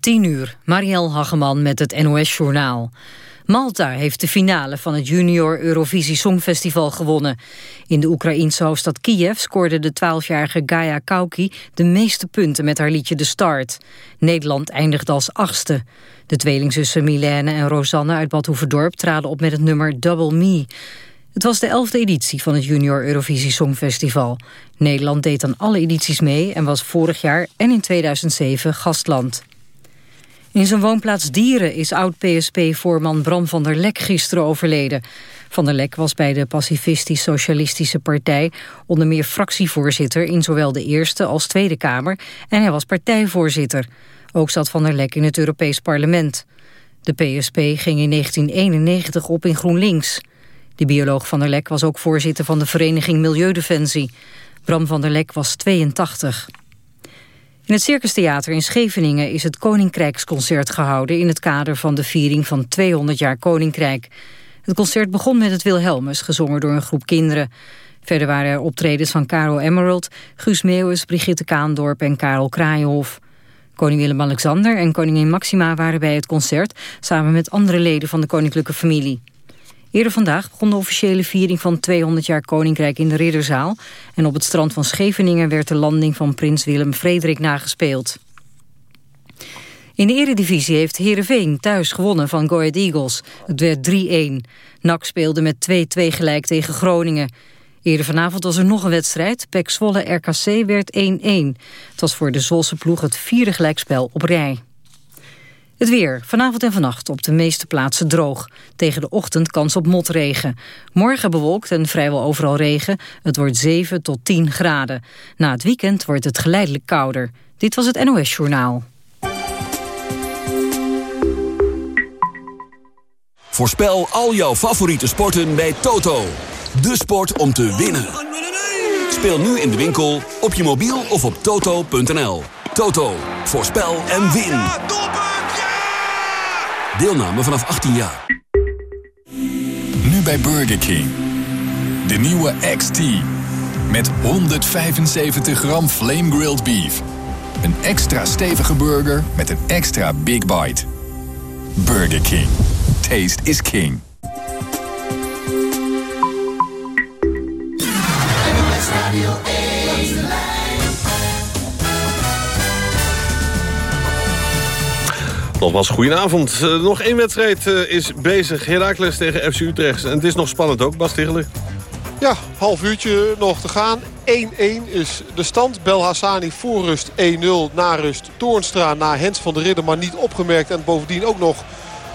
10 uur, Marielle Hageman met het NOS-journaal. Malta heeft de finale van het Junior Eurovisie Songfestival gewonnen. In de Oekraïense hoofdstad Kiev scoorde de 12-jarige Gaia Kauki... de meeste punten met haar liedje De Start. Nederland eindigde als achtste. De tweelingzussen Milène en Rosanne uit Bad Hoeverdorp traden op met het nummer Double Me... Het was de elfde editie van het Junior Eurovisie Songfestival. Nederland deed aan alle edities mee en was vorig jaar en in 2007 gastland. In zijn woonplaats Dieren is oud-PSP-voorman Bram van der Lek gisteren overleden. Van der Lek was bij de Pacifistisch-Socialistische Partij onder meer fractievoorzitter in zowel de Eerste als Tweede Kamer en hij was partijvoorzitter. Ook zat Van der Lek in het Europees Parlement. De PSP ging in 1991 op in GroenLinks. De bioloog Van der Lek was ook voorzitter van de vereniging Milieudefensie. Bram van der Lek was 82. In het Circus Theater in Scheveningen is het Koninkrijksconcert gehouden... in het kader van de viering van 200 jaar Koninkrijk. Het concert begon met het Wilhelmus, gezongen door een groep kinderen. Verder waren er optredens van Karel Emerald, Guus Meeuwis, Brigitte Kaandorp en Karel Kraaienhof. Koning Willem-Alexander en koningin Maxima waren bij het concert... samen met andere leden van de koninklijke familie. Eerder vandaag begon de officiële viering van 200 jaar Koninkrijk in de Ridderzaal. En op het strand van Scheveningen werd de landing van prins Willem-Frederik nagespeeld. In de eredivisie heeft Heerenveen thuis gewonnen van Go Ahead Eagles. Het werd 3-1. NAC speelde met 2-2 gelijk tegen Groningen. Eerder vanavond was er nog een wedstrijd. PEC Zwolle RKC werd 1-1. Het was voor de Zwolse ploeg het vierde gelijkspel op rij. Het weer. Vanavond en vannacht op de meeste plaatsen droog. Tegen de ochtend kans op motregen. Morgen bewolkt en vrijwel overal regen. Het wordt 7 tot 10 graden. Na het weekend wordt het geleidelijk kouder. Dit was het NOS Journaal. Voorspel al jouw favoriete sporten bij Toto. De sport om te winnen. Speel nu in de winkel, op je mobiel of op toto.nl. Toto, voorspel en win. Deelname vanaf 18 jaar. Nu bij Burger King. De nieuwe XT. Met 175 gram flame grilled beef. Een extra stevige burger met een extra big bite. Burger King. Taste is king. Nogmaals, goedenavond. Uh, nog één wedstrijd uh, is bezig. Heracles tegen FC Utrecht. En het is nog spannend ook, Bas. Ja, half uurtje nog te gaan. 1-1 is de stand. Belhassani voor rust 1-0. Na rust Toornstra na Hens van der Ridder. Maar niet opgemerkt. En bovendien ook nog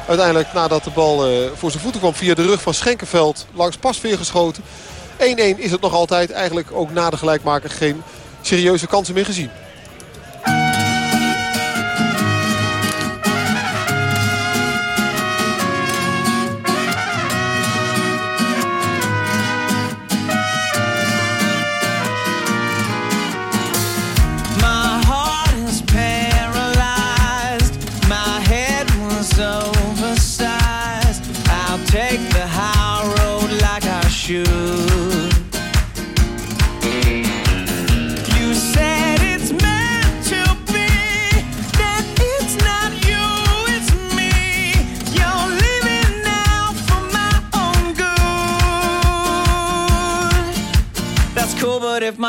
uiteindelijk nadat de bal uh, voor zijn voeten kwam... via de rug van Schenkenveld langs Pasveer geschoten. 1-1 is het nog altijd. Eigenlijk ook na de gelijkmaker geen serieuze kansen meer gezien.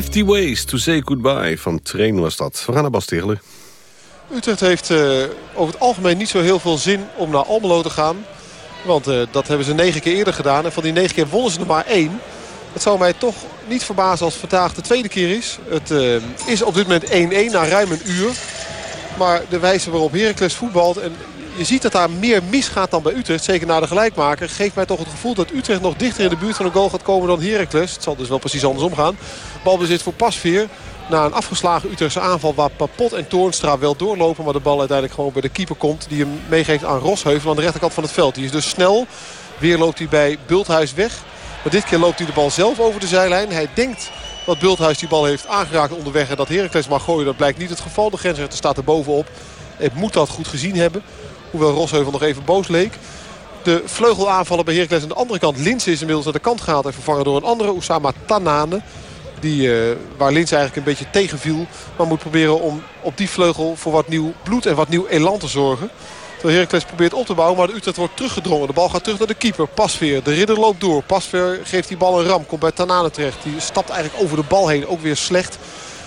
50 Ways to Say Goodbye van Train was dat. We gaan naar Bas. Utrecht heeft eh, over het algemeen niet zo heel veel zin om naar Almelo te gaan. Want eh, dat hebben ze negen keer eerder gedaan. En van die negen keer wonnen ze er maar één. Het zou mij toch niet verbazen als vandaag de tweede keer is. Het eh, is op dit moment 1-1 na ruim een uur. Maar de wijze waarop Heracles voetbalt... en je ziet dat daar meer misgaat dan bij Utrecht. Zeker na de gelijkmaker. Geeft mij toch het gevoel dat Utrecht nog dichter in de buurt van een goal gaat komen dan Heracles. Het zal dus wel precies andersom gaan. Balbezit voor Pasveer. Na een afgeslagen Utrechtse aanval waar Papot en Toornstra wel doorlopen. Maar de bal uiteindelijk gewoon bij de keeper komt. Die hem meegeeft aan Rosheuvel aan de rechterkant van het veld. Die is dus snel. Weer loopt hij bij Bulthuis weg. Maar dit keer loopt hij de bal zelf over de zijlijn. Hij denkt dat Bulthuis die bal heeft aangeraakt onderweg. En dat Heracles mag gooien. Dat blijkt niet het geval. De grensrechter staat er bovenop. Het moet dat goed gezien hebben. Hoewel Rosheuvel nog even boos leek. De vleugelaanvallen bij Heracles aan de andere kant. Lins is inmiddels aan de kant gehaald en vervangen door een andere. Oussama Tanane. Die, eh, waar Lins eigenlijk een beetje tegenviel. Maar moet proberen om op die vleugel voor wat nieuw bloed en wat nieuw elan te zorgen. Terwijl Heracles probeert op te bouwen. Maar de Utrecht wordt teruggedrongen. De bal gaat terug naar de keeper. Pasveer. De ridder loopt door. Pasveer geeft die bal een ram. Komt bij Tanane terecht. Die stapt eigenlijk over de bal heen. Ook weer slecht.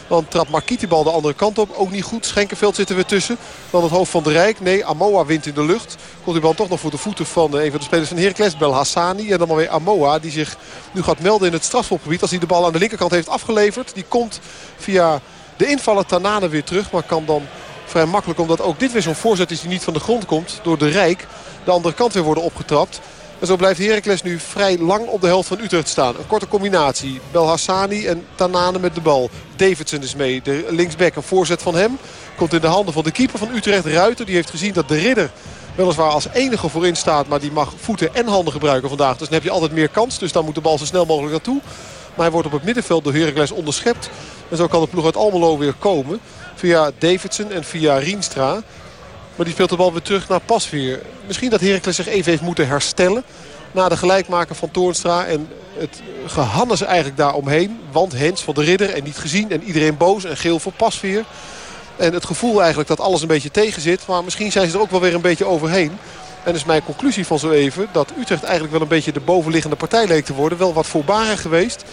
Dan trapt Marquiet die bal de andere kant op. Ook niet goed. Schenkenveld zit er weer tussen. Dan het hoofd van de Rijk. Nee, Amoa wint in de lucht. Komt die bal toch nog voor de voeten van eh, een van de spelers van Heracles. Bel Hassani. En dan maar weer Amoa. Die zich nu gaat melden in het strafschopgebied. Als hij de bal aan de linkerkant heeft afgeleverd. Die komt via de invaller Tanane weer terug. Maar kan dan vrij makkelijk. Omdat ook dit weer zo'n voorzet is die niet van de grond komt. Door de Rijk. De andere kant weer worden opgetrapt. En zo blijft Heracles nu vrij lang op de helft van Utrecht staan. Een korte combinatie. Belhassani en Tanane met de bal. Davidson is mee. De linksback een voorzet van hem. Komt in de handen van de keeper van Utrecht. Ruiter die heeft gezien dat de ridder weliswaar als enige voorin staat. Maar die mag voeten en handen gebruiken vandaag. Dus dan heb je altijd meer kans. Dus dan moet de bal zo snel mogelijk naartoe. Maar hij wordt op het middenveld door Heracles onderschept. En zo kan de ploeg uit Almelo weer komen. Via Davidson en via Rienstra. Maar die speelt de bal weer terug naar Pasveer. Misschien dat Heracles zich even heeft moeten herstellen. Na de gelijkmaker van Toornstra. En het gehannes eigenlijk daaromheen. Want Hens van de Ridder en niet gezien. En iedereen boos en geel voor Pasveer. En het gevoel eigenlijk dat alles een beetje tegen zit. Maar misschien zijn ze er ook wel weer een beetje overheen. En is mijn conclusie van zo even dat Utrecht eigenlijk wel een beetje de bovenliggende partij leek te worden. Wel wat voorbarig geweest.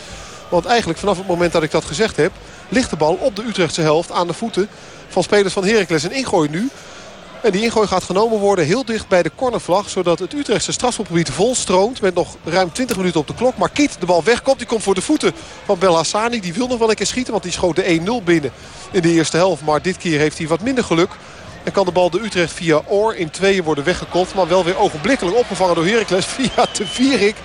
Want eigenlijk vanaf het moment dat ik dat gezegd heb... ligt de bal op de Utrechtse helft aan de voeten van spelers van Heracles. Een ingooi nu. En die ingooi gaat genomen worden heel dicht bij de cornervlag. Zodat het Utrechtse strafschopgebied vol stroomt. Met nog ruim 20 minuten op de klok. Maar Kiet de bal wegkomt. Die komt voor de voeten van Belhassani. Die wil nog wel een keer schieten. Want die schoot de 1-0 binnen in de eerste helft. Maar dit keer heeft hij wat minder geluk. En kan de bal de Utrecht via Oor in tweeën worden weggekopt. Maar wel weer ogenblikkelijk opgevangen door Heracles via de Vierik.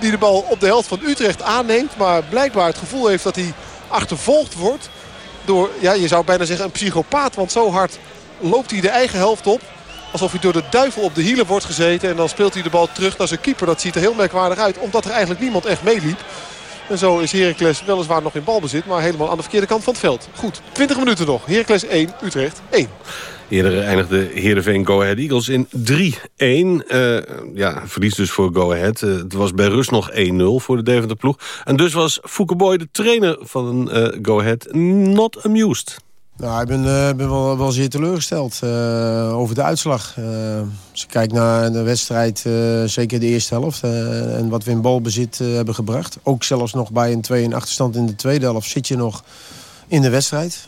Die de bal op de helft van Utrecht aanneemt. Maar blijkbaar het gevoel heeft dat hij achtervolgd wordt. Door, ja, je zou bijna zeggen een psychopaat. Want zo hard loopt hij de eigen helft op. Alsof hij door de duivel op de hielen wordt gezeten. En dan speelt hij de bal terug naar zijn keeper. Dat ziet er heel merkwaardig uit. Omdat er eigenlijk niemand echt meeliep. En zo is Heracles weliswaar nog in balbezit. Maar helemaal aan de verkeerde kant van het veld. Goed, 20 minuten nog. Heracles 1, Utrecht 1. Eerder eindigde Heerenveen Go Ahead Eagles in 3-1. Eh, ja, verlies dus voor Go Ahead. Eh, het was bij rust nog 1-0 voor de Deventer ploeg. En dus was Boy, de trainer van eh, Go Ahead, not amused. Nou, ik ben, eh, ben wel, wel zeer teleurgesteld eh, over de uitslag. Eh, als ik kijk naar de wedstrijd, zeker de eerste helft... en wat we in balbezit hebben gebracht. Ook zelfs nog bij een 2-1 achterstand in de tweede helft zit je nog in de wedstrijd.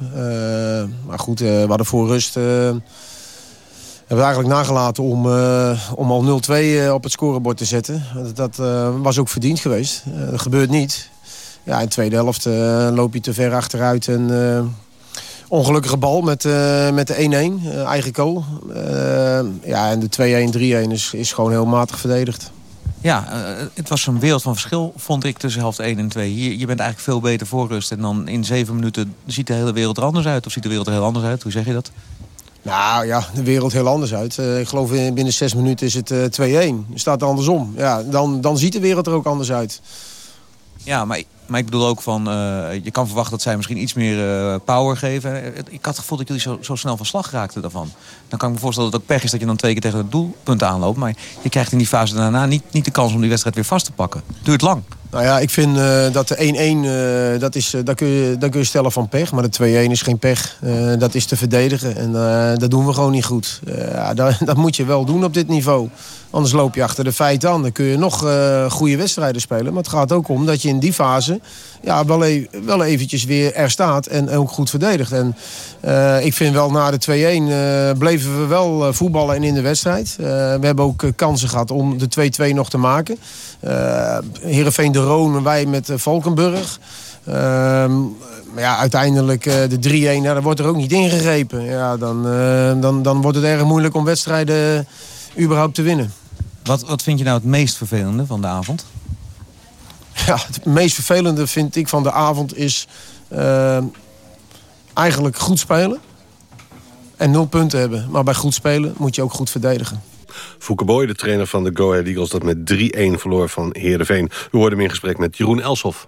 Maar goed, we hadden voor rust... hebben eigenlijk nagelaten om, uh, om al 0-2 op het scorebord te zetten. Dat, uh, was ook verdiend geweest. Uh, dat gebeurt niet. Ja, in de tweede helft loop je te ver achteruit. En ongelukkige bal met, met de 1-1, eigen goal. ja, en de 2-1, 3-1 is, is gewoon heel matig verdedigd. Ja, het was een wereld van verschil, vond ik, tussen helft 1 en 2. Hier, je bent eigenlijk veel beter voor rust. En dan in zeven minuten ziet de hele wereld er anders uit. Of ziet de wereld er heel anders uit? Hoe zeg je dat? Nou ja, de wereld heel anders uit. Uh, ik geloof binnen zes minuten is het uh, 2-1. Staat andersom. Ja, dan, dan ziet de wereld er ook anders uit. Ja, maar, maar ik bedoel ook van... Uh, je kan verwachten dat zij misschien iets meer power geven. Ik had het gevoel dat jullie zo, zo snel van slag raakten daarvan. Dan kan ik me voorstellen dat het ook pech is dat je dan twee keer tegen het doelpunt aanloopt. Maar je krijgt in die fase daarna niet, niet de kans om die wedstrijd weer vast te pakken. Duurt lang. Nou ja, ik vind uh, dat de 1-1, uh, dat, is, dat, kun je, dat kun je stellen van pech. Maar de 2-1 is geen pech. dat is te verdedigen. En dat doen we gewoon niet goed. dat, dat, moet je wel doen op dit niveau. Anders loop je achter de feiten aan. Dan kun je nog goede wedstrijden spelen. Maar het gaat ook om dat je in die fase ja, wel, e wel eventjes weer er staat. En ook goed verdedigt. En ik vind wel na de 2-1 bleven we wel voetballen en in de wedstrijd. we hebben ook kansen gehad om de 2-2 nog te maken. Uh, Heerenveen de Roon en wij met uh, Valkenburg. Uh, maar ja, uiteindelijk uh, de 3-1, ja, daar wordt er ook niet ingegrepen. Ja, dan, dan, dan wordt het erg moeilijk om wedstrijden überhaupt te winnen. Wat, wat vind je nou het meest vervelende van de avond? Ja, het meest vervelende vind ik van de avond is eigenlijk goed spelen. En nul punten hebben. Maar bij goed spelen moet je ook goed verdedigen. Boy, de trainer van de Go Ahead Eagles... dat met 3-1 verloor van Heerenveen. U hoorde hem in gesprek met Jeroen Elshoff.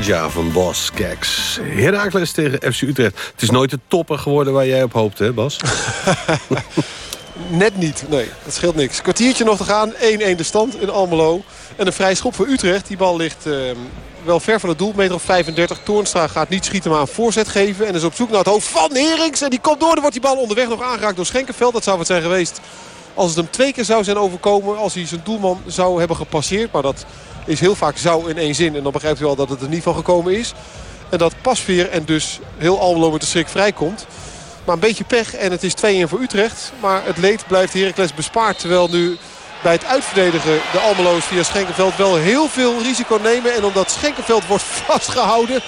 Georgia van Bas Keks. Heracles tegen FC Utrecht. Het is nooit de topper geworden waar jij op hoopte, hè Bas? Net niet, nee. Dat scheelt niks. Kwartiertje nog te gaan. 1-1 de stand in Almelo. En een vrij schop voor Utrecht. Die bal ligt uh, wel ver van het doel. Meter of 35. Toornstra gaat niet schieten, maar een voorzet geven. En is op zoek naar het hoofd van Herings. En die komt door. Dan wordt die bal onderweg nog aangeraakt door Schenkenveld. Dat zou wat zijn geweest als het hem twee keer zou zijn overkomen. Als hij zijn doelman zou hebben gepasseerd. Maar dat is heel vaak zou in één zin. En dan begrijpt u wel dat het er niet van gekomen is. En dat Pasveer en dus heel Almelo met de schrik vrijkomt. Maar een beetje pech en het is 2-1 voor Utrecht. Maar het leed blijft Heracles bespaard. Terwijl nu bij het uitverdedigen de Almeloos via Schenkenveld wel heel veel risico nemen. En omdat Schenkenveld wordt vastgehouden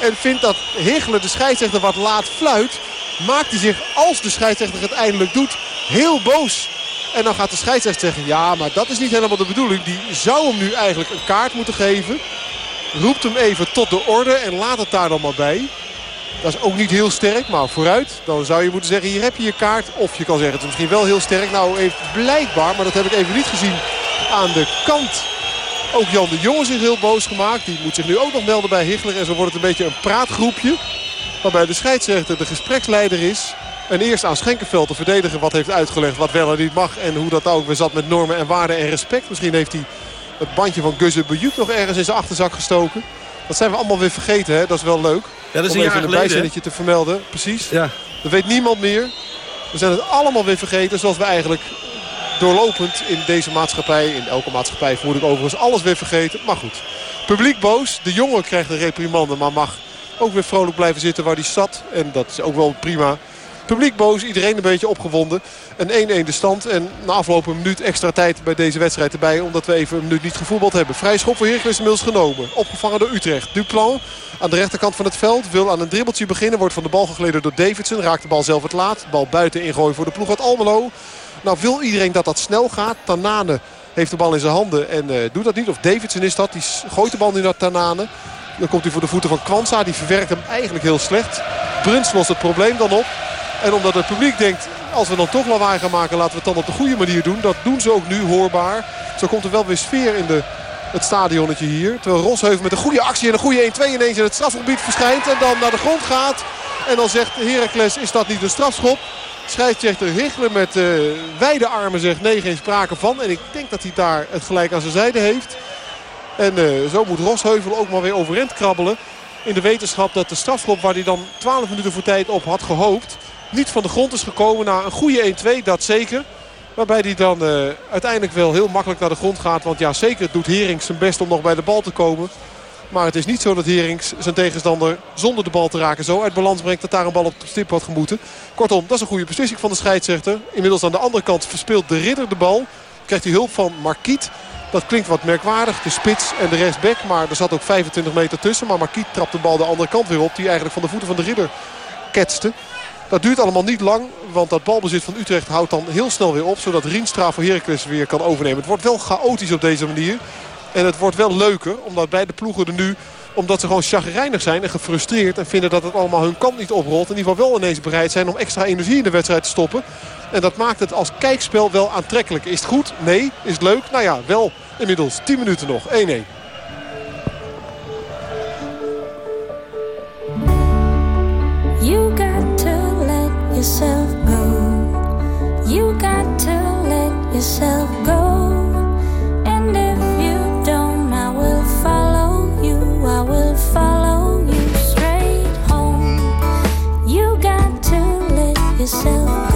en vindt dat Hegelen de scheidsrechter wat laat fluit... maakt hij zich, als de scheidsrechter het eindelijk doet, heel boos. En dan gaat de scheidsrechter zeggen, ja, maar dat is niet helemaal de bedoeling. Die zou hem nu eigenlijk een kaart moeten geven. Roept hem even tot de orde en laat het daar dan maar bij. Dat is ook niet heel sterk, maar vooruit. Dan zou je moeten zeggen, hier heb je je kaart. Of je kan zeggen, het is misschien wel heel sterk. Nou, heeft blijkbaar, maar dat heb ik even niet gezien, aan de kant ook Jan de Jonge zich heel boos gemaakt. Die moet zich nu ook nog melden bij Higgler. En zo wordt het een beetje een praatgroepje. Waarbij de scheidsrechter de gespreksleider is. En eerst aan Schenkenveld te verdedigen wat heeft uitgelegd wat wel en niet mag. En hoe dat ook weer zat met normen en waarden en respect. Misschien heeft hij het bandje van Guzze Bejuk nog ergens in zijn achterzak gestoken. Dat zijn we allemaal weer vergeten, hè? dat is wel leuk. Ja, dat is Om een even jaar een bijzinnetje te vermelden. Precies. Ja. Dat weet niemand meer. We zijn het allemaal weer vergeten. Zoals we eigenlijk doorlopend in deze maatschappij, in elke maatschappij vermoed ik overigens, alles weer vergeten. Maar goed. Publiek boos. De jongen krijgt een reprimande, maar mag ook weer vrolijk blijven zitten waar hij zat. En dat is ook wel prima. Publiek boos, iedereen een beetje opgewonden. Een 1-1 de stand. En na afloop een minuut extra tijd bij deze wedstrijd erbij. Omdat we even een minuut niet gevoetbald hebben. Vrij schop voor Heracles inmiddels genomen. Opgevangen door Utrecht. Duplan aan de rechterkant van het veld. Wil aan een dribbeltje beginnen. Wordt van de bal gegleden door Davidson. Raakt de bal zelf het laat. Bal buiten ingooien voor de ploeg uit Almelo. Nou wil iedereen dat dat snel gaat. Tanane heeft de bal in zijn handen en eh, doet dat niet. Of Davidson is dat. Die gooit de bal nu naar Tanane. Dan komt hij voor de voeten van Kwanza. Die verwerkt hem eigenlijk heel slecht. Bruns lost het probleem dan op. En omdat het publiek denkt, als we dan toch lawaai gaan maken... laten we het dan op de goede manier doen. Dat doen ze ook nu hoorbaar. Zo komt er wel weer sfeer in de, het stadionnetje hier. Terwijl Rosheuvel met een goede actie en een goede 1-2 ineens in het strafgebied verschijnt. En dan naar de grond gaat. En dan zegt Heracles, is dat niet een strafschop? Scheidsrechter Hichler met eh, wijde armen zegt nee, geen sprake van. En ik denk dat hij daar het gelijk aan zijn zijde heeft. En eh, zo moet Rosheuvel ook maar weer overeind krabbelen. In de wetenschap dat de strafschop waar hij dan 12 minuten voor tijd op had gehoopt... niet van de grond is gekomen na een goede 1-2, dat zeker. Waarbij hij dan eh, uiteindelijk wel heel makkelijk naar de grond gaat. Want ja, zeker doet Herings zijn best om nog bij de bal te komen. Maar het is niet zo dat Herings zijn tegenstander zonder de bal te raken zo uit balans brengt dat daar een bal op stip had gemoeten. Kortom, dat is een goede beslissing van de scheidsrechter. Inmiddels aan de andere kant verspeelt de ridder de bal. Krijgt hij hulp van Marquiet. Dat klinkt wat merkwaardig, de spits en de rechtsback. Maar er zat ook 25 meter tussen. Maar Marquiet trapt de bal de andere kant weer op. Die eigenlijk van de voeten van de ridder ketste. Dat duurt allemaal niet lang, want dat balbezit van Utrecht houdt dan heel snel weer op. Zodat Rienstra voor Heracles weer kan overnemen. Het wordt wel chaotisch op deze manier. En het wordt wel leuker, omdat beide ploegen er nu... omdat ze gewoon chagrijnig zijn en gefrustreerd... en vinden dat het allemaal hun kant niet oprolt... in ieder geval wel ineens bereid zijn om extra energie in de wedstrijd te stoppen. En dat maakt het als kijkspel wel aantrekkelijk. Is het goed? Nee. Is het leuk? Nou ja, wel inmiddels 10 minuten nog. 1-1. Yourself go. You got to let yourself go. And if you don't, I will follow you. I will follow you straight home. You got to let yourself go.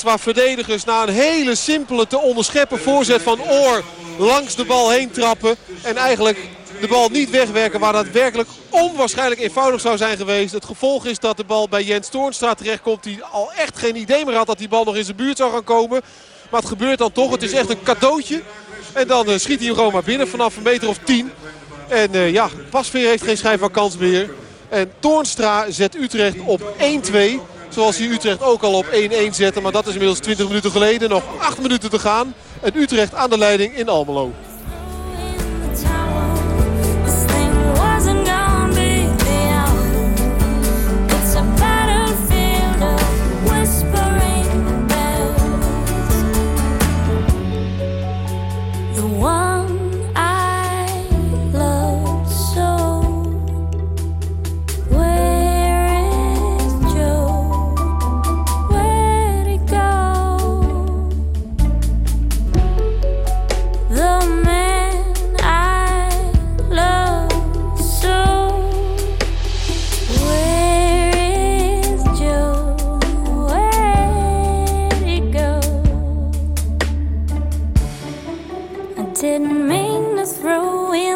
Waar verdedigers na een hele simpele te onderscheppen voorzet van Oor langs de bal heen trappen. En eigenlijk de bal niet wegwerken waar dat werkelijk onwaarschijnlijk eenvoudig zou zijn geweest. Het gevolg is dat de bal bij Jens Toornstra terechtkomt. Die al echt geen idee meer had dat die bal nog in zijn buurt zou gaan komen. Maar het gebeurt dan toch. Het is echt een cadeautje. En dan eh, schiet hij hem gewoon maar binnen vanaf een meter of tien. En eh, ja, Pasveer heeft geen schijn van kans meer. En Toornstra zet Utrecht op 1-2. Zoals hij Utrecht ook al op 1-1 zette. Maar dat is inmiddels 20 minuten geleden. Nog 8 minuten te gaan. En Utrecht aan de leiding in Almelo. Mean to throw in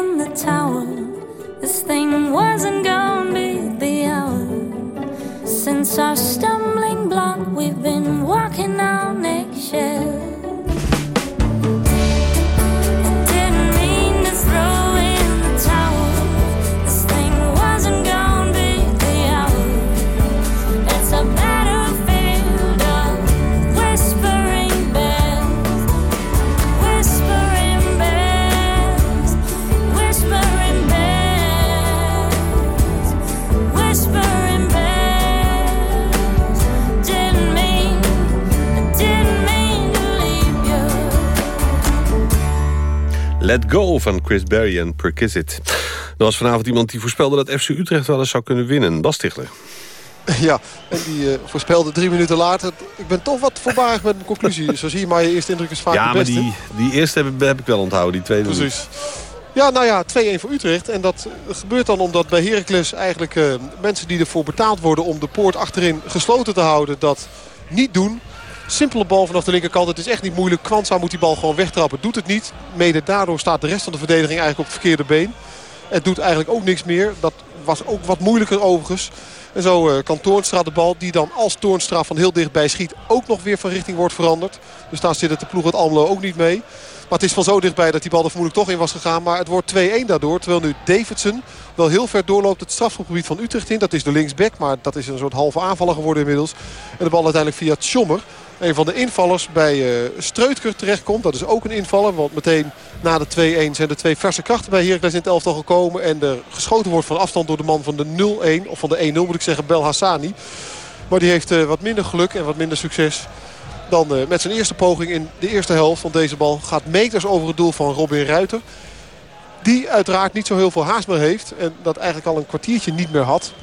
Let Go van Chris Berry en Perquisite. Er was vanavond iemand die voorspelde dat FC Utrecht wel eens zou kunnen winnen. Bas Stigler. Ja, en die eh, voorspelde drie minuten later. Ik ben toch wat voorbarig met mijn conclusie. Zo zie je maar, je eerste indruk is vaak Ja, de maar beste. die, die eerste heb, heb ik wel onthouden. Die tweede. Precies. Ja, nou ja, 2-1 voor Utrecht. En dat gebeurt dan omdat bij Heracles eigenlijk eh, mensen die ervoor betaald worden... om de poort achterin gesloten te houden, dat niet doen. Simpele bal vanaf de linkerkant. Het is echt niet moeilijk. Kwanza moet die bal gewoon wegtrappen. Doet het niet. Mede daardoor staat de rest van de verdediging eigenlijk op het verkeerde been. Het doet eigenlijk ook niks meer. Dat was ook wat moeilijker overigens. En zo eh, kan Toornstra de bal, die dan als Toornstra van heel dichtbij schiet... ook nog weer van richting wordt veranderd. Dus daar zit het de ploeg uit Almelo ook niet mee. Maar het is van zo dichtbij dat die bal er vermoedelijk toch in was gegaan. Maar het wordt 2-1 daardoor. Terwijl nu Davidson wel heel ver doorloopt het strafschopgebied van Utrecht in. Dat is de linksback, maar dat is een soort halve aanvaller geworden inmiddels. En de bal uiteindelijk via Tjommer, een van de invallers, bij eh Streutker terechtkomt. Dat is ook een invaller, want meteen na de 2-1 zijn er twee verse krachten bij Heracles in het elftal gekomen. En er geschoten wordt van afstand door de man van de 0-1, of van de 1-0 moet ik zeggen, Bel Hassani. Maar die heeft eh, wat minder geluk en wat minder succes dan eh, met zijn eerste poging in de eerste helft. Want deze bal gaat meters over het doel van Robin Ruiter. Die uiteraard niet zo heel veel haast meer heeft. En dat eigenlijk al een kwartiertje niet meer had.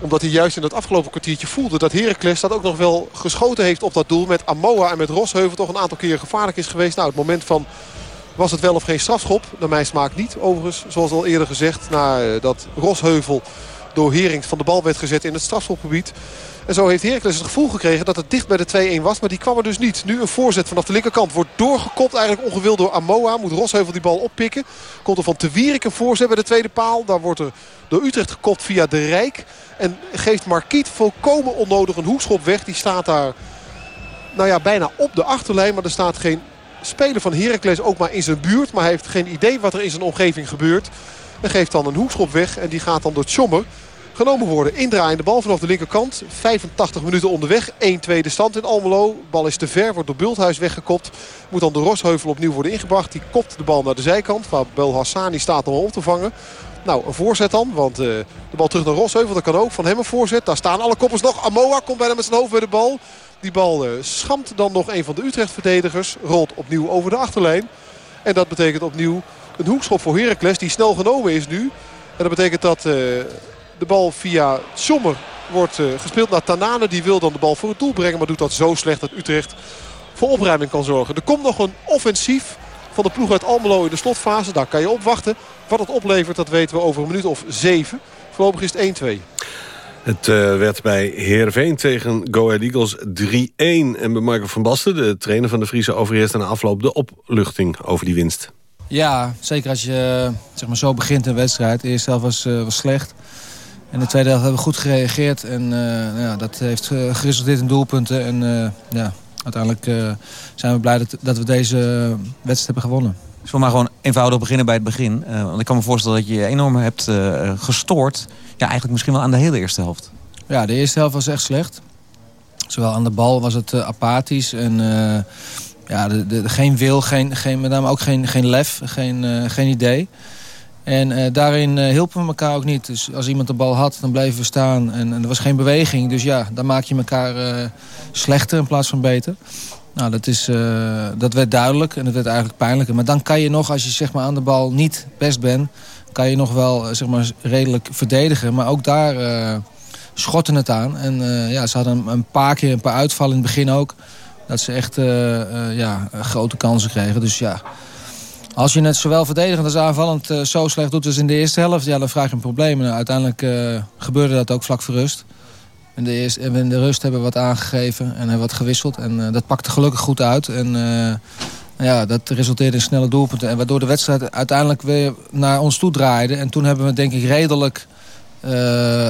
Omdat hij juist in dat afgelopen kwartiertje voelde dat Heracles dat ook nog wel geschoten heeft op dat doel. Met Amoa en met Rosheuvel toch een aantal keer gevaarlijk is geweest. Nou, het moment van was het wel of geen strafschop. Naar mijn smaak niet overigens. Zoals al eerder gezegd. Nadat Rosheuvel door Herings van de bal werd gezet in het strafschopgebied. En zo heeft Heracles het gevoel gekregen dat het dicht bij de 2-1 was. Maar die kwam er dus niet. Nu een voorzet vanaf de linkerkant. Wordt doorgekopt eigenlijk ongewild door Amoa. Moet Rosheuvel die bal oppikken. Komt er van Te Wierik een voorzet bij de tweede paal. Daar wordt er door Utrecht gekopt via de Rijk. En geeft Marquiet volkomen onnodig een hoekschop weg. Die staat daar nou ja, bijna op de achterlijn. Maar er staat geen speler van Heracles ook maar in zijn buurt. Maar hij heeft geen idee wat er in zijn omgeving gebeurt. En geeft dan een hoekschop weg. En die gaat dan door Tjommer genomen worden. Indraaiende bal vanaf de linkerkant. 85 minuten onderweg. 1-2 de stand in Almelo. Bal is te ver. Wordt door Bulthuis weggekopt. Moet dan de Rosheuvel opnieuw worden ingebracht. Die kopt de bal naar de zijkant. Waar Bel Hassani staat om op te vangen. Nou, een voorzet dan. Want eh, de bal terug naar Rosheuvel. Dat kan ook. Van hem een voorzet. Daar staan alle koppels nog. Amoa komt bijna met zijn hoofd bij de bal. Die bal eh, schamt dan nog een van de Utrecht-verdedigers. Rolt opnieuw over de achterlijn. En dat betekent opnieuw een hoekschop voor Heracles die snel genomen is nu. En dat betekent dat eh, de bal via Sommer wordt eh, gespeeld naar Tanane. Die wil dan de bal voor het doel brengen. Maar doet dat zo slecht dat Utrecht voor opruiming kan zorgen. Er komt nog een offensief van de ploeg uit Almelo in de slotfase. Daar kan je op wachten. Wat het oplevert dat weten we over een minuut of zeven. Voorlopig is het 1-2. Het uh, werd bij Heerenveen tegen Go Ahead Eagles 3-1. En bij Marco van Basten, de trainer van de Friese, overheerst na afloop de opluchting over die winst. Ja, zeker als je zeg maar, zo begint een wedstrijd. De eerste helft was, uh, was slecht. En de tweede helft hebben we goed gereageerd. En uh, ja, dat heeft geresulteerd in doelpunten. En ja, uiteindelijk zijn we blij dat, dat we deze wedstrijd hebben gewonnen. Zullen we maar gewoon eenvoudig beginnen bij het begin. Want ik kan me voorstellen dat je je enorm hebt gestoord. Ja, eigenlijk misschien wel aan de hele eerste helft. Ja, de eerste helft was echt slecht. Zowel aan de bal was het apathisch. En ja, de, de, geen wil, geen, geen, met name ook geen, geen lef, geen, geen idee. En daarin hielpen we elkaar ook niet. Dus als iemand de bal had, dan bleven we staan. En, en er was geen beweging. Dus ja, dan maak je elkaar slechter in plaats van beter. Nou, dat, is, uh, dat werd duidelijk en dat werd eigenlijk pijnlijker. Maar dan kan je nog, als je zeg maar, aan de bal niet best bent... kan je nog wel zeg maar, redelijk verdedigen. Maar ook daar uh, schotten het aan. En uh, ja, ze hadden een paar keer een paar uitvallen in het begin ook. Dat ze echt ja, grote kansen kregen. Dus ja, als je het zowel verdedigend als aanvallend zo slecht doet als in de eerste helft... Ja, dan vraag je een probleem. En uiteindelijk gebeurde dat ook vlak voor rust. In de, eerste, in de rust hebben we wat aangegeven en hebben wat gewisseld. En dat pakte gelukkig goed uit. En ja, dat resulteerde in snelle doelpunten. En waardoor de wedstrijd uiteindelijk weer naar ons toe draaide. En toen hebben we denk ik redelijk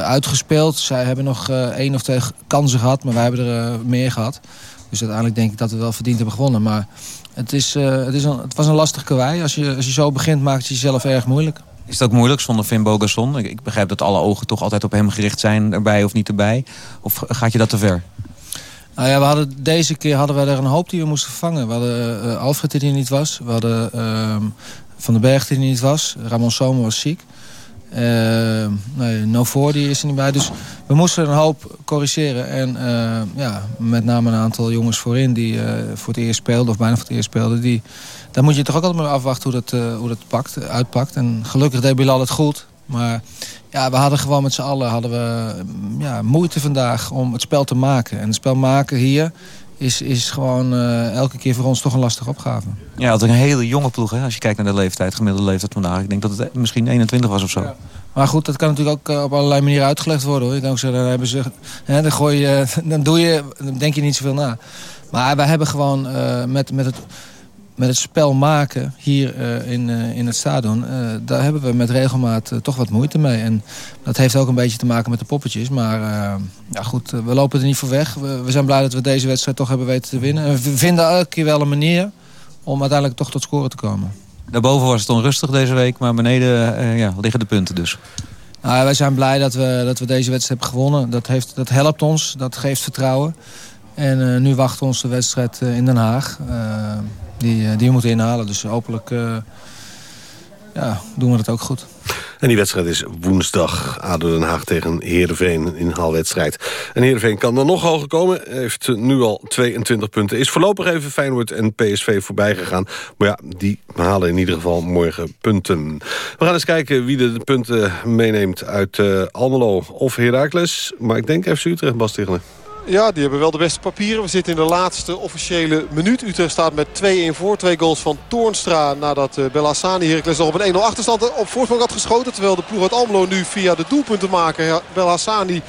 uitgespeeld. Zij hebben nog één of twee kansen gehad, maar wij hebben er meer gehad. Dus uiteindelijk denk ik dat we wel verdiend hebben gewonnen. Maar het, is, het, is een, het was een lastig karwei. Als je, als je zo begint maakt het jezelf erg moeilijk. Is ook moeilijk zonder Finn Bogasson? Ik, ik, begrijp dat alle ogen toch altijd op hem gericht zijn, erbij of niet erbij. Of gaat je dat te ver? Nou ja, we hadden, deze keer hadden we er een hoop die we moesten vervangen. We hadden uh, Alfred die er niet was. We hadden uh, Van den Berg die er niet was. Ramon Somer was ziek. Uh, nee, die is er niet bij. Dus we moesten een hoop corrigeren. En uh, ja, met name een aantal jongens voorin die uh, voor het eerst speelden... of bijna voor het eerst speelden... Die, daar moet je toch ook altijd maar afwachten hoe dat, hoe dat pakt, uitpakt. En gelukkig deed Bilal het goed. Maar ja, we hadden gewoon met z'n allen hadden we, ja, moeite vandaag om het spel te maken. En het spel maken hier is, is gewoon uh, elke keer voor ons toch een lastige opgave. Ja, het is een hele jonge ploeg hè? als je kijkt naar de leeftijd, gemiddelde leeftijd vandaag. Ik denk dat het misschien 21 was of zo. Ja. Maar goed, dat kan natuurlijk ook uh, op allerlei manieren uitgelegd worden. Hoor. Je kan ook zeggen, dan, hebben ze, hè, dan, gooi je, dan, doe je, dan denk je niet zoveel na. Maar wij hebben gewoon uh, met, met het met het spel maken hier uh, in, uh, in het stadion... Uh, daar hebben we met regelmaat toch wat moeite mee. En dat heeft ook een beetje te maken met de poppetjes. Maar ja, goed, we lopen er niet voor weg. We, we, zijn blij dat we deze wedstrijd toch hebben weten te winnen. En we vinden elke keer wel een manier om uiteindelijk toch tot scoren te komen. Daarboven was het onrustig deze week, maar beneden ja, liggen de punten dus. Nou, wij zijn blij dat we, dat we deze wedstrijd hebben gewonnen. Dat, heeft, dat helpt ons, dat geeft vertrouwen. En nu wacht ons de wedstrijd in Den Haag die, die we moeten inhalen. Dus hopelijk uh, ja, doen we dat ook goed. En die wedstrijd is woensdag. ADO Den Haag tegen Heerenveen in haalwedstrijd. En Heerenveen kan dan nog hoger komen. Heeft nu al 22 punten. Is voorlopig even Feyenoord en PSV voorbij gegaan. Maar ja, die halen in ieder geval morgen punten. We gaan eens kijken wie de punten meeneemt uit uh, Almelo of Heracles. Maar ik denk FC Utrecht, Bas. Ja, die hebben wel de beste papieren. We zitten in de laatste officiële minuut. Utrecht staat met 2-1 voor. Twee goals van Toornstra nadat uh, Bellassani Heracles nog op een 1-0 achterstand op voorsprong had geschoten. Terwijl de ploeg uit Almelo nu via de doelpunten maken. Bellassani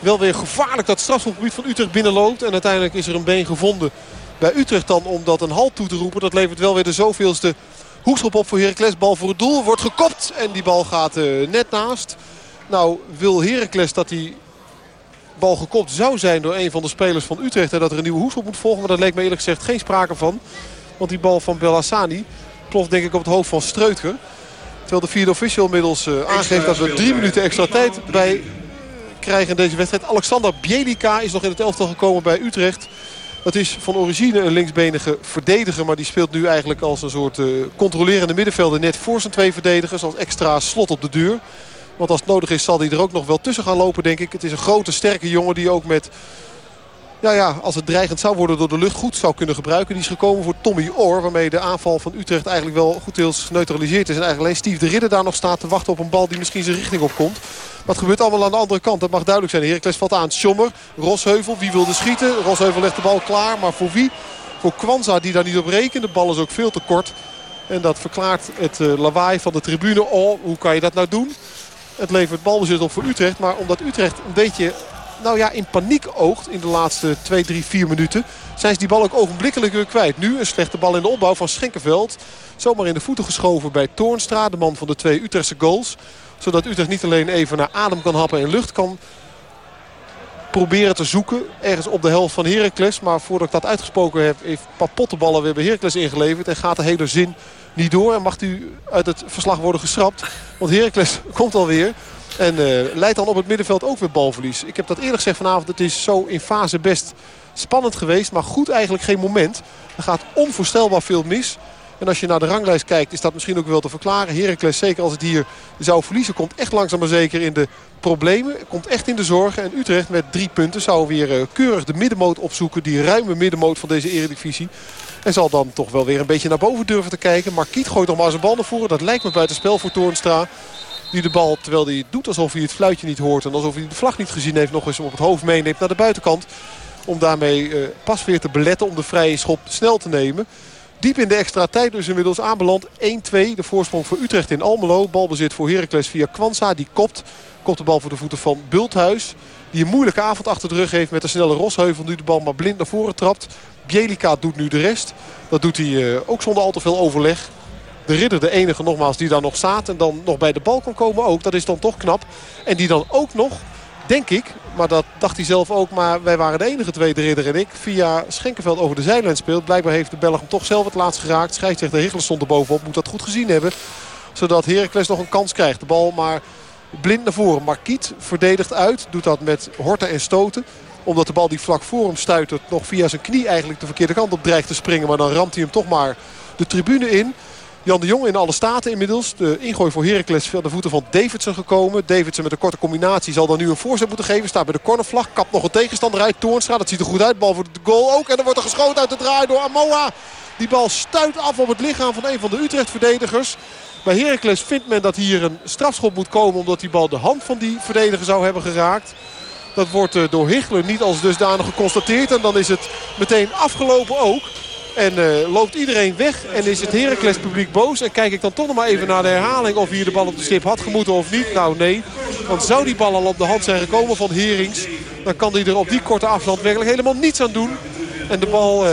wel weer gevaarlijk dat strafschopgebied van Utrecht binnenloopt. En uiteindelijk is er een been gevonden bij Utrecht dan om dat een halt toe te roepen. Dat levert wel weer de zoveelste hoekschop op voor Heracles. Bal voor het doel. Wordt gekopt en die bal gaat uh, net naast. Nou wil Heracles dat hij bal gekopt zou zijn door een van de spelers van Utrecht. En dat er een nieuwe hoekschop moet volgen. Maar daar leek me eerlijk gezegd geen sprake van. Want die bal van Bellassani ploft denk ik op het hoofd van Streutger. Terwijl de vierde official inmiddels uh, aangeeft dat we drie minuten extra tijd bij krijgen in deze wedstrijd. Alexander Bielika is nog in het elftal gekomen bij Utrecht. Dat is van origine een linksbenige verdediger. Maar die speelt nu eigenlijk als een soort uh, controlerende middenvelder net voor zijn twee verdedigers. Als extra slot op de deur. Want als het nodig is zal hij er ook nog wel tussen gaan lopen denk ik. Het is een grote sterke jongen die ook met ja, ja, als het dreigend zou worden door de lucht goed zou kunnen gebruiken. Die is gekomen voor Tommy Oor. Waarmee de aanval van Utrecht eigenlijk wel goed deels geneutraliseerd is. En eigenlijk alleen Steve de Ridder daar nog staat te wachten op een bal die misschien zijn richting op komt. Maar het gebeurt allemaal aan de andere kant. Dat mag duidelijk zijn. Heracles valt aan. Schommer, Rosheuvel. Wie wilde schieten? Rosheuvel legt de bal klaar. Maar voor wie? Voor Kwanza die daar niet op rekent. De bal is ook veel te kort. En dat verklaart het uh, lawaai van de tribune. Oh, hoe kan je dat nou doen? Het levert balbezit op voor Utrecht. Maar omdat Utrecht een beetje nou ja, in paniek oogt in de laatste 2, 3, 4 minuten... zijn ze die bal ook ogenblikkelijk weer kwijt. Nu een slechte bal in de opbouw van Schenkenveld. Zomaar in de voeten geschoven bij Toornstra, de man van de twee Utrechtse goals. Zodat Utrecht niet alleen even naar adem kan happen en lucht kan proberen te zoeken. Ergens op de helft van Heracles. Maar voordat ik dat uitgesproken heb, heeft Papotte ballen weer bij Heracles ingeleverd. En gaat de hele zin niet door. En mag u uit het verslag worden geschrapt. Want Heracles komt alweer. En uh, leidt dan op het middenveld ook weer balverlies. Ik heb dat eerder gezegd vanavond. Het is zo in fase best spannend geweest. Maar goed eigenlijk geen moment. Er gaat onvoorstelbaar veel mis. En als je naar de ranglijst kijkt is dat misschien ook wel te verklaren. Heracles, zeker als het hier zou verliezen, komt echt langzaam maar zeker in de problemen. Komt echt in de zorgen. En Utrecht met drie punten zou weer uh, keurig de middenmoot opzoeken. Die ruime middenmoot van deze eredivisie. En zal dan toch wel weer een beetje naar boven durven te kijken. Marquiet gooit nog maar zijn bal naar voren. Dat lijkt me buitenspel voor Toornstra. Die de bal, terwijl hij doet alsof hij het fluitje niet hoort... en alsof hij de vlag niet gezien heeft, nog eens op het hoofd meeneemt naar de buitenkant. Om daarmee uh, pas weer te beletten om de vrije schop snel te nemen. Diep in de extra tijd dus inmiddels aanbeland. 1-2 de voorsprong voor Utrecht in Almelo. Balbezit voor Heracles via Kwanza. Die kopt. Kopt de bal voor de voeten van Bulthuis. Die een moeilijke avond achter de rug heeft met een snelle Rosheuvel. Nu de bal maar blind naar voren trapt. Bielika doet nu de rest. Dat doet hij uh, ook zonder al te veel overleg. De ridder de enige nogmaals die daar nog staat. En dan nog bij de bal kan komen ook. Dat is dan toch knap. En die dan ook nog, denk ik, maar dat dacht hij zelf ook. Maar wij waren de enige twee, de ridder en ik. Via Schenkenveld over de zijlijn speelt. Blijkbaar heeft de Belg hem toch zelf het laatst geraakt. Scheidsrechter Hichler stond er bovenop. Moet dat goed gezien hebben. Zodat Heracles nog een kans krijgt. De bal maar blind naar voren. Marquiet verdedigt uit. Doet dat met horten en stoten omdat de bal die vlak voor hem stuitert nog via zijn knie eigenlijk de verkeerde kant op dreigt te springen. Maar dan ramt hij hem toch maar de tribune in. Jan de Jong in alle staten inmiddels. De ingooi voor Heracles van de voeten van Davidson gekomen. Davidson met een korte combinatie zal dan nu een voorzet moeten geven. Staat bij de cornervlag. Kapt nog een tegenstander uit. Toornstra, dat ziet er goed uit. Bal voor de goal ook. En er wordt er geschoten uit de draai door Amoa. Die bal stuit af op het lichaam van een van de Utrecht-verdedigers. Bij Heracles vindt men dat hier een strafschop moet komen. Omdat die bal de hand van die verdediger zou hebben geraakt. Dat wordt door Hichler niet als dusdanig geconstateerd. En dan is het meteen afgelopen ook. En uh, loopt iedereen weg en is het Heracles publiek boos. En kijk ik dan toch nog maar even naar de herhaling of hier de bal op de stip had gemoeten of niet. Nou nee, want zou die bal al op de hand zijn gekomen van Herings... dan kan hij er op die korte afstand werkelijk helemaal niets aan doen. En de bal... Uh,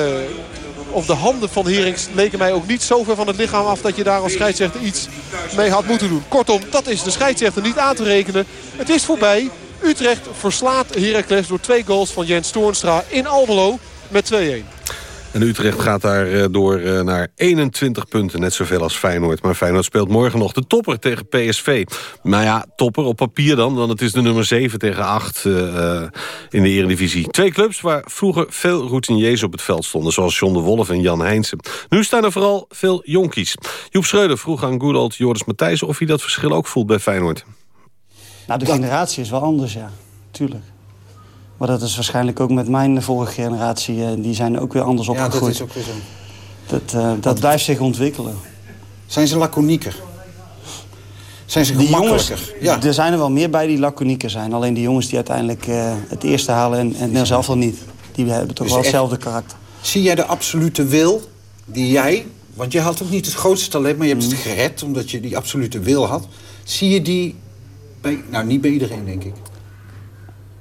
of de handen van Herings leken mij ook niet zo ver van het lichaam af... dat je daar als scheidsrechter iets mee had moeten doen. Kortom, dat is de scheidsrechter niet aan te rekenen. Het is voorbij. Utrecht verslaat Heracles door twee goals van Jens Toornstra in Almelo met 2-1. En Utrecht gaat daar door naar 21 punten, net zoveel als Feyenoord. Maar Feyenoord speelt morgen nog de topper tegen PSV. Maar ja, topper op papier dan, want het is de nummer 7 tegen 8 uh, in de Eredivisie. Twee clubs waar vroeger veel routiniers op het veld stonden... zoals John de Wolf en Jan Heijnsen. Nu staan er vooral veel jonkies. Joep Schreuder vroeg aan good old Joris Matthijs... of hij dat verschil ook voelt bij Feyenoord. Nou, de generatie is wel anders, ja. Tuurlijk. Maar dat is waarschijnlijk ook met mijn vorige generatie. Die zijn ook weer anders opgegroeid. Ja, dat is ook weer zo. Dat, uh, dat blijft zich ontwikkelen. Zijn ze laconieker? Zijn ze die jongens, gemakkelijker? Ja. Er zijn er wel meer bij die laconieker zijn. Alleen die jongens die uiteindelijk uh, het eerste halen en, en zelf al niet. Die hebben toch Dus wel hetzelfde karakter. Zie jij de absolute wil die jij... Want je had ook niet het grootste talent, maar je hebt het Mm. gered... omdat je die absolute wil had. Zie je die... Bij, nou, niet bij iedereen, denk ik.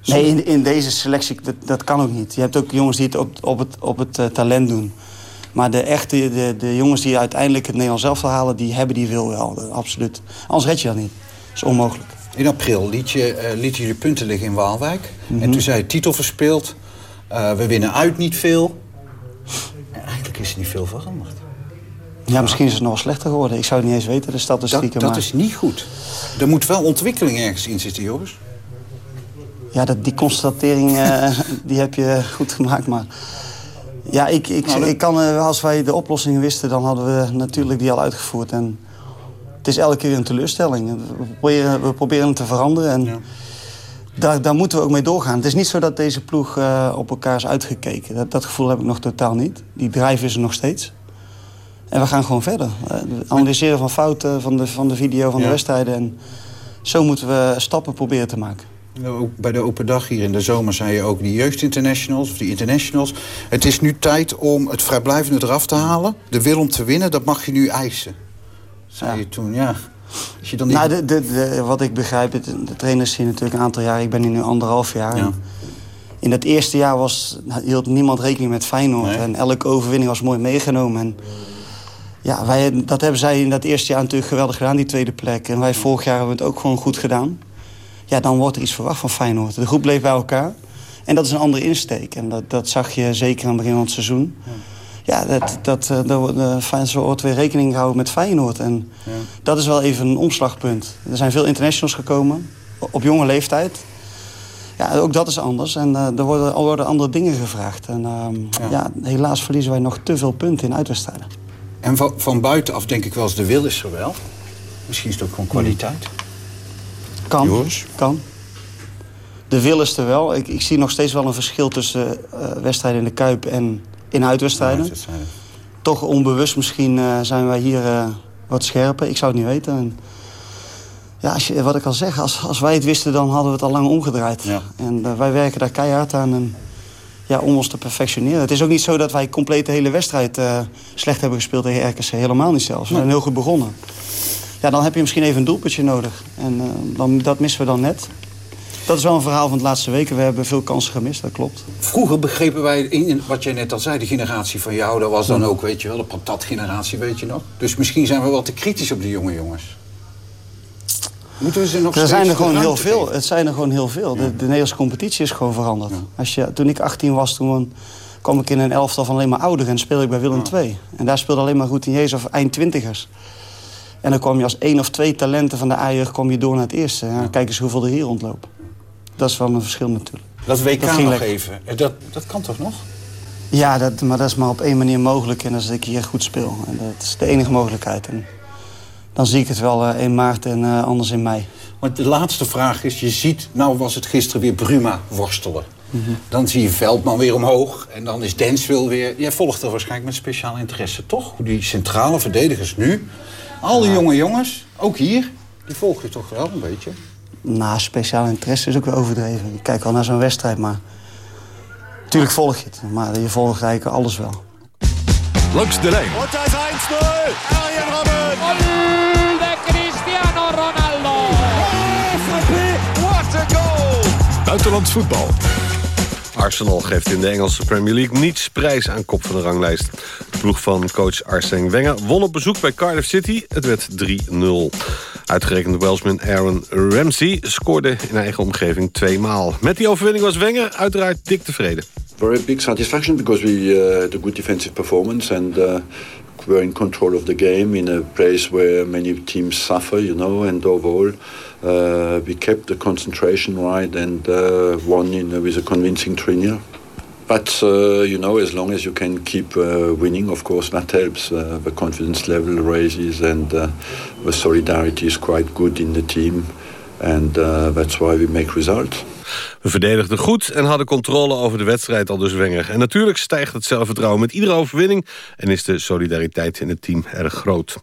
Nee, in, in deze selectie, dat, dat kan ook niet. Je hebt ook jongens die het op, op het, op het eh, talent doen. Maar de echte, de, de jongens die uiteindelijk het Nederlands zelf halen... die hebben die wil wel, absoluut. Anders red je dat niet. Dat is onmogelijk. In april liet je, eh, liet je de punten liggen in Waalwijk. Mhm. En toen zei je titel verspeeld. Eh, we winnen uit niet veel. En eigenlijk is er niet veel veranderd. Ja, misschien is het nog slechter geworden. Ik zou het niet eens weten, de Dat, statistieken. dat maar... is niet goed. Er moet wel ontwikkeling ergens in zitten, Joris. Ja, dat, die constatering eh, die heb je goed gemaakt. Maar ja, ik, ik, Nou, dat- ik kan, eh, als wij de oplossingen wisten, dan hadden we natuurlijk die al uitgevoerd. En het is elke keer een teleurstelling. We proberen, we proberen te veranderen. En Daar, daar moeten we ook mee doorgaan. Het is niet zo dat deze ploeg eh, op elkaar is uitgekeken. Dat, dat gevoel heb ik nog totaal niet. Die drive is er nog steeds. En we gaan gewoon verder. Analyseren van fouten van de, van de video, van Ja. de wedstrijden. En zo moeten we stappen proberen te maken. Nou, Bij de open dag hier in de zomer zei je ook die jeugdinternationals of die internationals. Het is nu tijd om het vrijblijvende eraf te halen. De wil om te winnen, dat mag je nu eisen. Zei je toen, ja. Als je dan niet... Nou, de, de, de- wat ik begrijp, de trainers zien natuurlijk een aantal jaar. Ik ben hier nu anderhalf jaar. Ja. In dat eerste jaar was, hield niemand rekening met Feyenoord. Nee. En elke overwinning was mooi meegenomen. En ja, wij, dat hebben zij in dat eerste jaar natuurlijk geweldig gedaan, die tweede plek. En wij vorig jaar hebben het ook gewoon goed gedaan. Ja, dan wordt er iets verwacht van Feyenoord. De groep bleef bij elkaar. En dat is een andere insteek. En dat, dat zag je zeker aan het begin van het seizoen. Ja, dat, dat, eh, eh, Feyenoord wordt weer rekening gehouden met Feyenoord. En dat is wel even een omslagpunt. Er zijn veel internationals gekomen, op jonge leeftijd. Ja, ook dat is anders. En eh, er worden, er worden andere dingen gevraagd. En ehm, ja. helaas verliezen wij nog te veel punten in uitwedstrijden. En van, van buitenaf denk ik wel eens, de wil is er wel. Misschien is het ook gewoon kwaliteit. Kan. Kan. De wil is er wel. Ik, ik zie nog steeds wel een verschil tussen eh, wedstrijden in de Kuip en in uitwedstrijden. Toch onbewust misschien eh, zijn wij hier eh, wat scherper. Ik zou het niet weten. En, ja, als je, wat ik al zeg, als, als wij het wisten, dan hadden we het al lang omgedraaid. En wij werken daar keihard aan en, ja, om ons te perfectioneren. Het is ook niet zo dat wij compleet de hele wedstrijd slecht hebben gespeeld tegen RKC. Helemaal niet zelfs. We zijn heel goed begonnen. Ja, dan heb je misschien even een doelpuntje nodig. En eh, dan, dat missen we dan net. Dat is wel een verhaal van de laatste weken. We hebben veel kansen gemist, dat klopt. Vroeger begrepen wij, in, wat jij net al zei, de generatie van jou... dat was dan ook, weet je wel, de patatgeneratie, weet je nog. Dus misschien zijn we wel te kritisch op die jonge jongens. Moeten we ze nog Er zijn er gewoon heel veel. geven? Het zijn er gewoon heel veel. De, de Nederlandse competitie is gewoon veranderd. Als je, toen ik 18 was, toen kwam ik in een elftal van alleen maar ouderen... en speelde ik bij Willem II. En daar speelden alleen maar routiniers of eindtwintigers. En dan kwam je als één of twee talenten van de A-jeugd kwam je door naar het eerste. En kijk eens hoeveel er hier rondlopen. Dat is wel een verschil natuurlijk. Dat WK ging nog lekker. even, Eh, dat, dat kan toch nog? Ja, dat, maar dat is maar op één manier mogelijk. En dat is dat ik hier goed speel. En dat is de enige mogelijkheid. En dan zie ik het wel eh 1 maart en eh, anders in mei. Want de laatste vraag is, je ziet, nou was het gisteren weer Bruma worstelen. Dan zie je Veldman weer omhoog en dan is Denswil weer... Jij volgt er waarschijnlijk met speciaal interesse, toch? Hoe die centrale verdedigers nu, al die jonge jongens, ook hier... die volg je toch wel een beetje? Nou, speciaal interesse is ook weer overdreven. Ik kijk al naar zo'n wedstrijd, maar... Tuurlijk volg je het, maar je volgt eigenlijk alles wel. Langs de lijn. Da ist 1-0. Arjen Robben. de Cristiano Ronaldo. Oh. What a goal. Buitenlands voetbal. Arsenal geeft in de Engelse Premier League niets prijs aan kop van de ranglijst. De ploeg van coach Arsène Wenger won op bezoek bij Cardiff City. Het werd 3-0. Uitgerekend de Welshman Aaron Ramsey scoorde in eigen omgeving twee maal. Met die overwinning was Wenger uiteraard dik tevreden. very big satisfaction because we uh, had a good defensive performance and uh, were in control of the game in a place where many teams suffer, you know, and overall uh, we kept the concentration right and uh, won in, with a convincing 3 But, uh, you know, as long as you can keep uh, winning, of course, that helps. Uh, the confidence level raises and uh, the solidarity is quite good in the team. And uh, that's why we make results. We verdedigden goed en hadden controle over de wedstrijd al dus Wenger. En natuurlijk stijgt het zelfvertrouwen met iedere overwinning... en is de solidariteit in het team erg groot.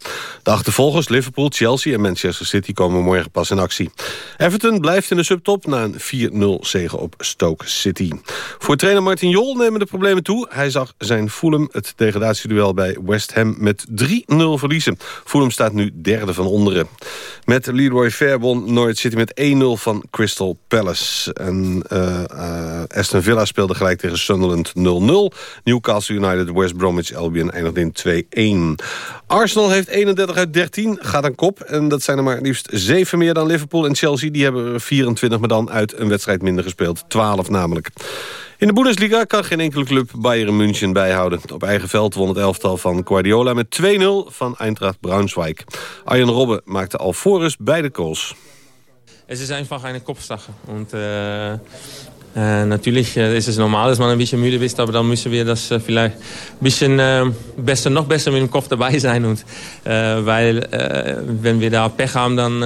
De achtervolgers Liverpool, Chelsea en Manchester City komen morgen pas in actie. Everton blijft in de subtop na een 4-0 zege op Stoke City. Voor trainer Martin Jol nemen de problemen toe. Hij zag zijn Fulham het degradatieduel bij West Ham met 3-0 verliezen. Fulham staat nu derde van onderen. Met Leroy Fair won Norwich City met 1-0 van Crystal Palace. En eh, eh, Aston Villa speelde gelijk tegen Sunderland 0-0. Newcastle United West Bromwich Albion eindigde in 2-1. Arsenal heeft 31 uit 13, gaat aan kop. En dat zijn er maar liefst 7 meer dan Liverpool en Chelsea. Die hebben er 24, maar dan uit een wedstrijd minder gespeeld. 12 namelijk. In de Bundesliga kan geen enkele club Bayern München bijhouden. Op eigen veld won het elftal van Guardiola met 2-0 van Eintracht Braunschweig. Arjen Robben maakte al voor rust beide goals. Es ist einfach eine Kopfsache. Und äh, Äh, natürlich äh, ist es normal, dass man ein bisschen müde ist, aber dann müssen wir das äh, vielleicht ein bisschen äh, besser, noch besser mit dem Kopf dabei sein. Und, weil wenn wir da Pech haben, dann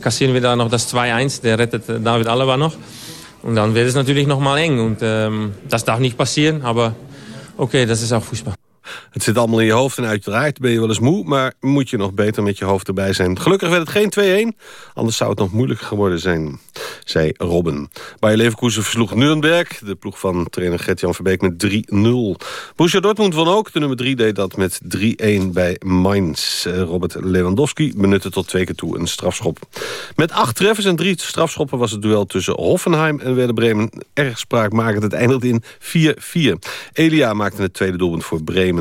kassieren wir da noch das 2-1. Der rettet David Alaba noch. Und dann wird es natürlich noch mal eng. Und ähm, das darf nicht passieren, aber okay, das ist auch Fußball. Het zit allemaal in je hoofd en uiteraard ben je wel eens moe... maar moet je nog beter met je hoofd erbij zijn. Gelukkig werd het geen 2-1, anders zou het nog moeilijker geworden zijn, zei Robben. Bayer Leverkusen versloeg Nuremberg, de ploeg van trainer Gert-Jan Verbeek met 3-0. Borussia Dortmund won ook, de nummer 3 deed dat met 3-1 bij Mainz. Eh, Robert Lewandowski benutte tot twee keer toe een strafschop. Met acht treffers en drie strafschoppen was het duel tussen Hoffenheim en Werder Bremen erg spraakmakend. Het eindigde in 4-4. Elia maakte het tweede doelpunt voor Bremen.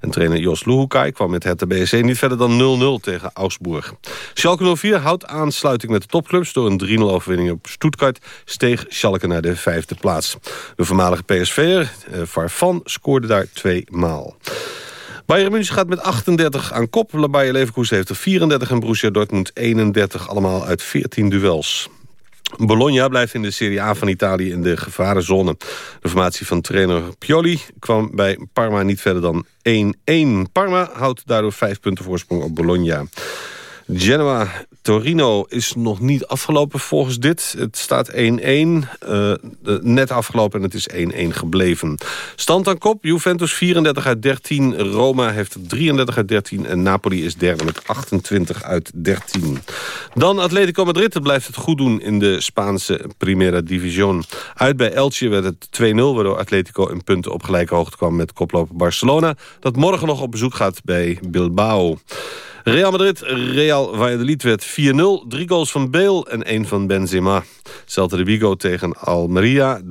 En trainer Jos Luhukai kwam met het BSC niet verder dan 0-0 tegen Augsburg. Schalke 04 houdt aansluiting met de topclubs. Door een 3-0 overwinning op Stuttgart steeg Schalke naar de vijfde plaats. De voormalige PSV'er eh, Farfan scoorde daar twee maal. Bayern München gaat met 38 aan kop. Bayer Leverkusen heeft er 34 en Borussia Dortmund 31. Allemaal uit 14 duels. Bologna blijft in de Serie A van Italië in de gevarenzone. De formatie van trainer Pioli kwam bij Parma niet verder dan 1-1. Parma houdt daardoor vijf punten voorsprong op Bologna. Genoa Torino is nog niet afgelopen volgens dit. Het staat 1-1, uh, net afgelopen en het is 1-1 gebleven. Stand aan kop, Juventus 34 uit 13, Roma heeft 33 uit 13... en Napoli is derde met 28 uit 13. Dan Atletico Madrid, dat blijft het goed doen in de Spaanse Primera División. Uit bij Elche werd het 2-0, waardoor Atletico in punten op gelijke hoogte kwam... met koploper Barcelona, dat morgen nog op bezoek gaat bij Bilbao. Real Madrid, Real Valladolid werd 4-0. Drie goals van Bale en één van Benzema. Celta de Vigo tegen Almeria 3-1.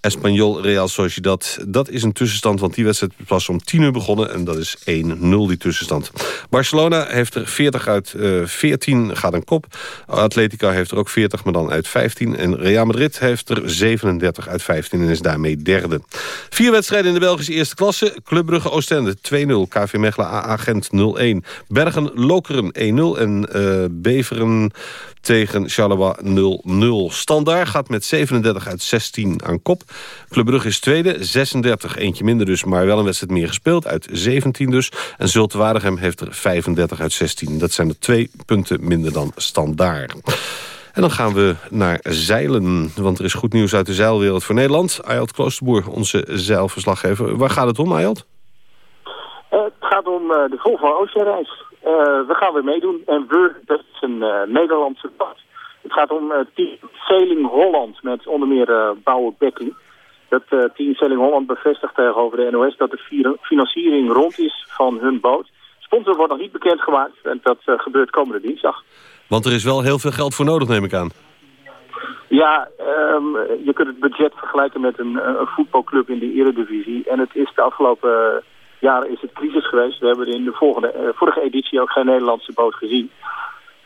Espanyol Real Sociedad, dat is een tussenstand... want die wedstrijd was om 10 uur begonnen en dat is 1-0 die tussenstand. Barcelona heeft er 40 uit uh, 14, gaat een kop. Atletico heeft er ook 40, maar dan uit 15. En Real Madrid heeft er 37 uit 15 en is daarmee derde. Vier wedstrijden in de Belgische eerste klasse. Club Brugge Oostende 2-0, KV Mechelen AA Gent 0-1. Bergen Lokeren 1-0 en uh, Beveren tegen Charleroi 0-0. Standaard gaat met 37 uit 16 aan kop. Club Brugge is tweede, 36, eentje minder dus... maar wel een wedstrijd meer gespeeld, uit 17 dus. En Zulte Waregem heeft er 35 uit 16. Dat zijn er twee punten minder dan Standaard. En dan gaan we naar zeilen, want er is goed nieuws uit de zeilwereld voor Nederland. Ayot Kloosterboer, onze zeilverslaggever. Waar gaat het om, Ayot? Uh, het gaat om uh, de Volvo Oceanreis. Uh, we gaan weer meedoen. En we, dat is een uh, Nederlandse pad. Het gaat om uh, Team Sailing Holland met onder meer uh, Bouwer Bekking. Dat uh, Team Sailing Holland bevestigt tegenover de NOS dat de financiering rond is van hun boot. Sponsor wordt nog niet bekendgemaakt en dat gebeurt komende dinsdag. Want er is wel heel veel geld voor nodig, neem ik aan. Ja, um, je kunt het budget vergelijken met een, een voetbalclub in de eredivisie. En het is de afgelopen jaren is het crisis geweest. We hebben in de volgende, vorige editie ook geen Nederlandse boot gezien.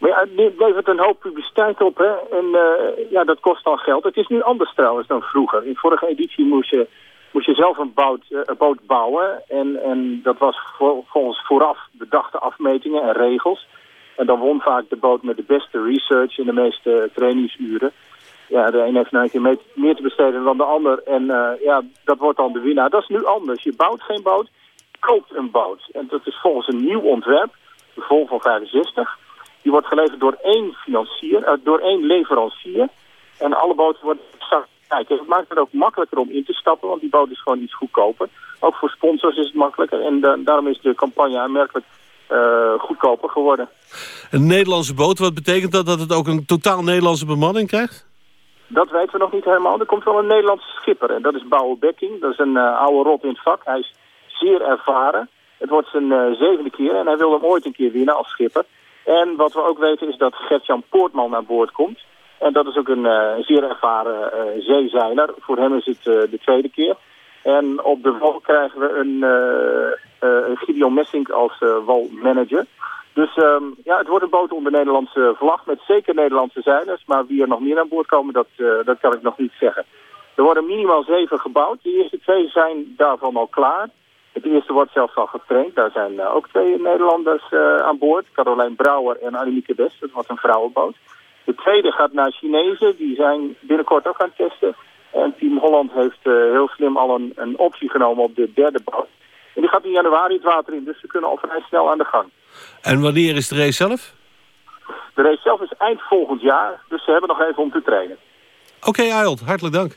Maar ja, het levert een hoop publiciteit op, hè. En uh, ja, dat kost dan geld. Het is nu anders trouwens dan vroeger. In vorige editie moest je, moest je zelf een boot, uh, een boot bouwen. En, en dat was vol, volgens vooraf bedachte afmetingen en regels. En dan won vaak de boot met de beste research en de meeste trainingsuren. Ja, de een heeft nou een keer meer, te besteden dan de ander. En uh, ja, dat wordt dan de winnaar. Dat is nu anders. Je bouwt geen boot, koopt een boot. En dat is volgens een nieuw ontwerp, de Volvo 65... Die wordt geleverd door één financier, uh, door één leverancier. En alle boten worden exact kijken. Het maakt het ook makkelijker om in te stappen, want die boot is gewoon iets goedkoper. Ook voor sponsors is het makkelijker. En de, daarom is de campagne aanmerkelijk uh, goedkoper geworden. Een Nederlandse boot, wat betekent dat dat het ook een totaal Nederlandse bemanning krijgt? Dat weten we nog niet helemaal. Er komt wel een Nederlandse schipper. En dat is Bouwe Bekking. Dat is een uh, oude rot in het vak. Hij is zeer ervaren. Het wordt zijn uh, zevende keer en hij wil hem ooit een keer winnen als schipper. En wat we ook weten is dat Gert-Jan Poortman naar boord komt. En dat is ook een uh, zeer ervaren uh. Voor hem is het uh, de tweede keer. En op de wal krijgen we een Gideon Messink als walmanager. Dus um, ja, het wordt een boot onder Nederlandse vlag met zeker Nederlandse zeilers. Maar wie er nog meer aan boord komen, dat, dat kan ik nog niet zeggen. Er worden minimaal zeven gebouwd. De eerste twee zijn daarvan al klaar. Het eerste wordt zelfs al getraind. Daar zijn uh, ook twee Nederlanders uh, aan boord. Carolijn Brouwer en Annemieke Best. Dat was een vrouwenboot. De tweede gaat naar Chinezen, die zijn binnenkort ook aan het testen. En Team Holland heeft eh, heel slim al een, een optie genomen op de derde boot. En die gaat in januari het water in, dus ze kunnen al vrij snel aan de gang. En wanneer is de race zelf? De race zelf is eind volgend jaar, dus ze hebben nog even om te trainen. Oké, okay, hartelijk dank.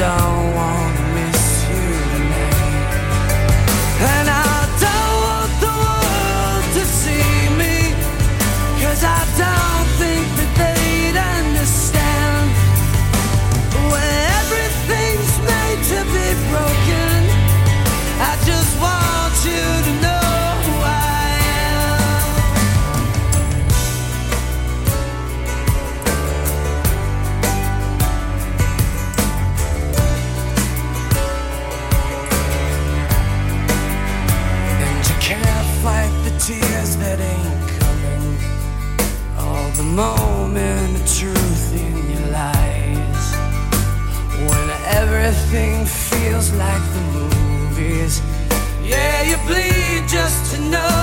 down you bleed just to know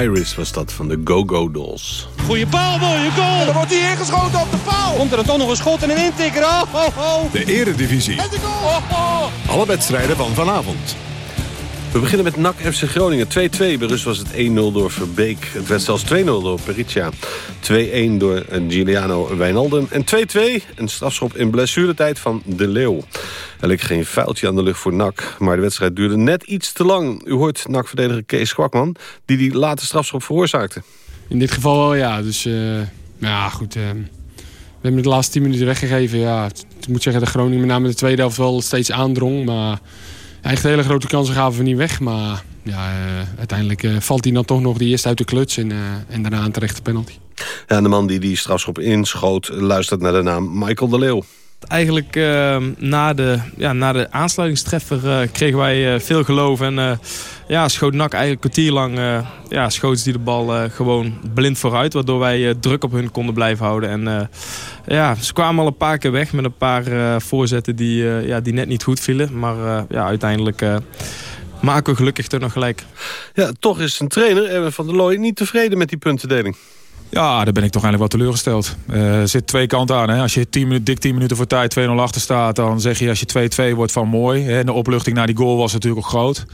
Iris was dat van de Go-Go Dolls. Goeie paal, mooie goal. En dan wordt hij ingeschoten op de paal. Komt er dan toch nog een schot en een intikker. Oh, oh, oh. De eredivisie. En de goal. Oh, oh. Alle wedstrijden van vanavond. We beginnen met NAC FC Groningen. 2-2. Bij rust was het 1-0 door Verbeek. Het werd zelfs 2-0 door Pericia. 2-1 door Giuliano Wijnaldum. En 2-2. Een strafschop in blessuretijd van De Leeuw. Er leek geen vuiltje aan de lucht voor NAC. Maar de wedstrijd duurde net iets te lang. U hoort NAC-verdediger Kees Kwakman... die die late strafschop veroorzaakte. In dit geval wel, ja. Dus eh, ja, goed. eh, we hebben de laatste 10 minuten weggegeven. Ja, ik moet zeggen dat Groningen met name de tweede helft wel steeds aandrong. Maar echt hele grote kansen gaven we niet weg. Maar ja, eh, uiteindelijk eh, valt hij dan toch nog de eerste uit de kluts. En, eh, en daarna een terechte penalty. En de man die die strafschop inschoot... luistert naar de naam Michael De Leeuw. Eigenlijk eh, na, de, ja, na de aansluitingstreffer eh, kregen wij eh, veel geloof. En eh, ja, schoot NAC eigenlijk kwartier lang ja, ze die de bal gewoon blind vooruit. Waardoor wij druk op hun konden blijven houden. En ja, ze kwamen al een paar keer weg met een paar voorzetten die, ja, die net niet goed vielen. Maar ja, uiteindelijk maken we gelukkig toch nog gelijk. Ja, toch is een trainer, van der Looy, niet tevreden met die puntendeling. Ja, daar ben ik toch eigenlijk wel teleurgesteld. Eh, Er zit twee kanten aan. Hè. Als je 10 minuten, dik 10 minuten voor tijd 2-0 achter staat... dan zeg je als je 2-2 wordt van mooi. Hè. De opluchting naar die goal was natuurlijk ook groot.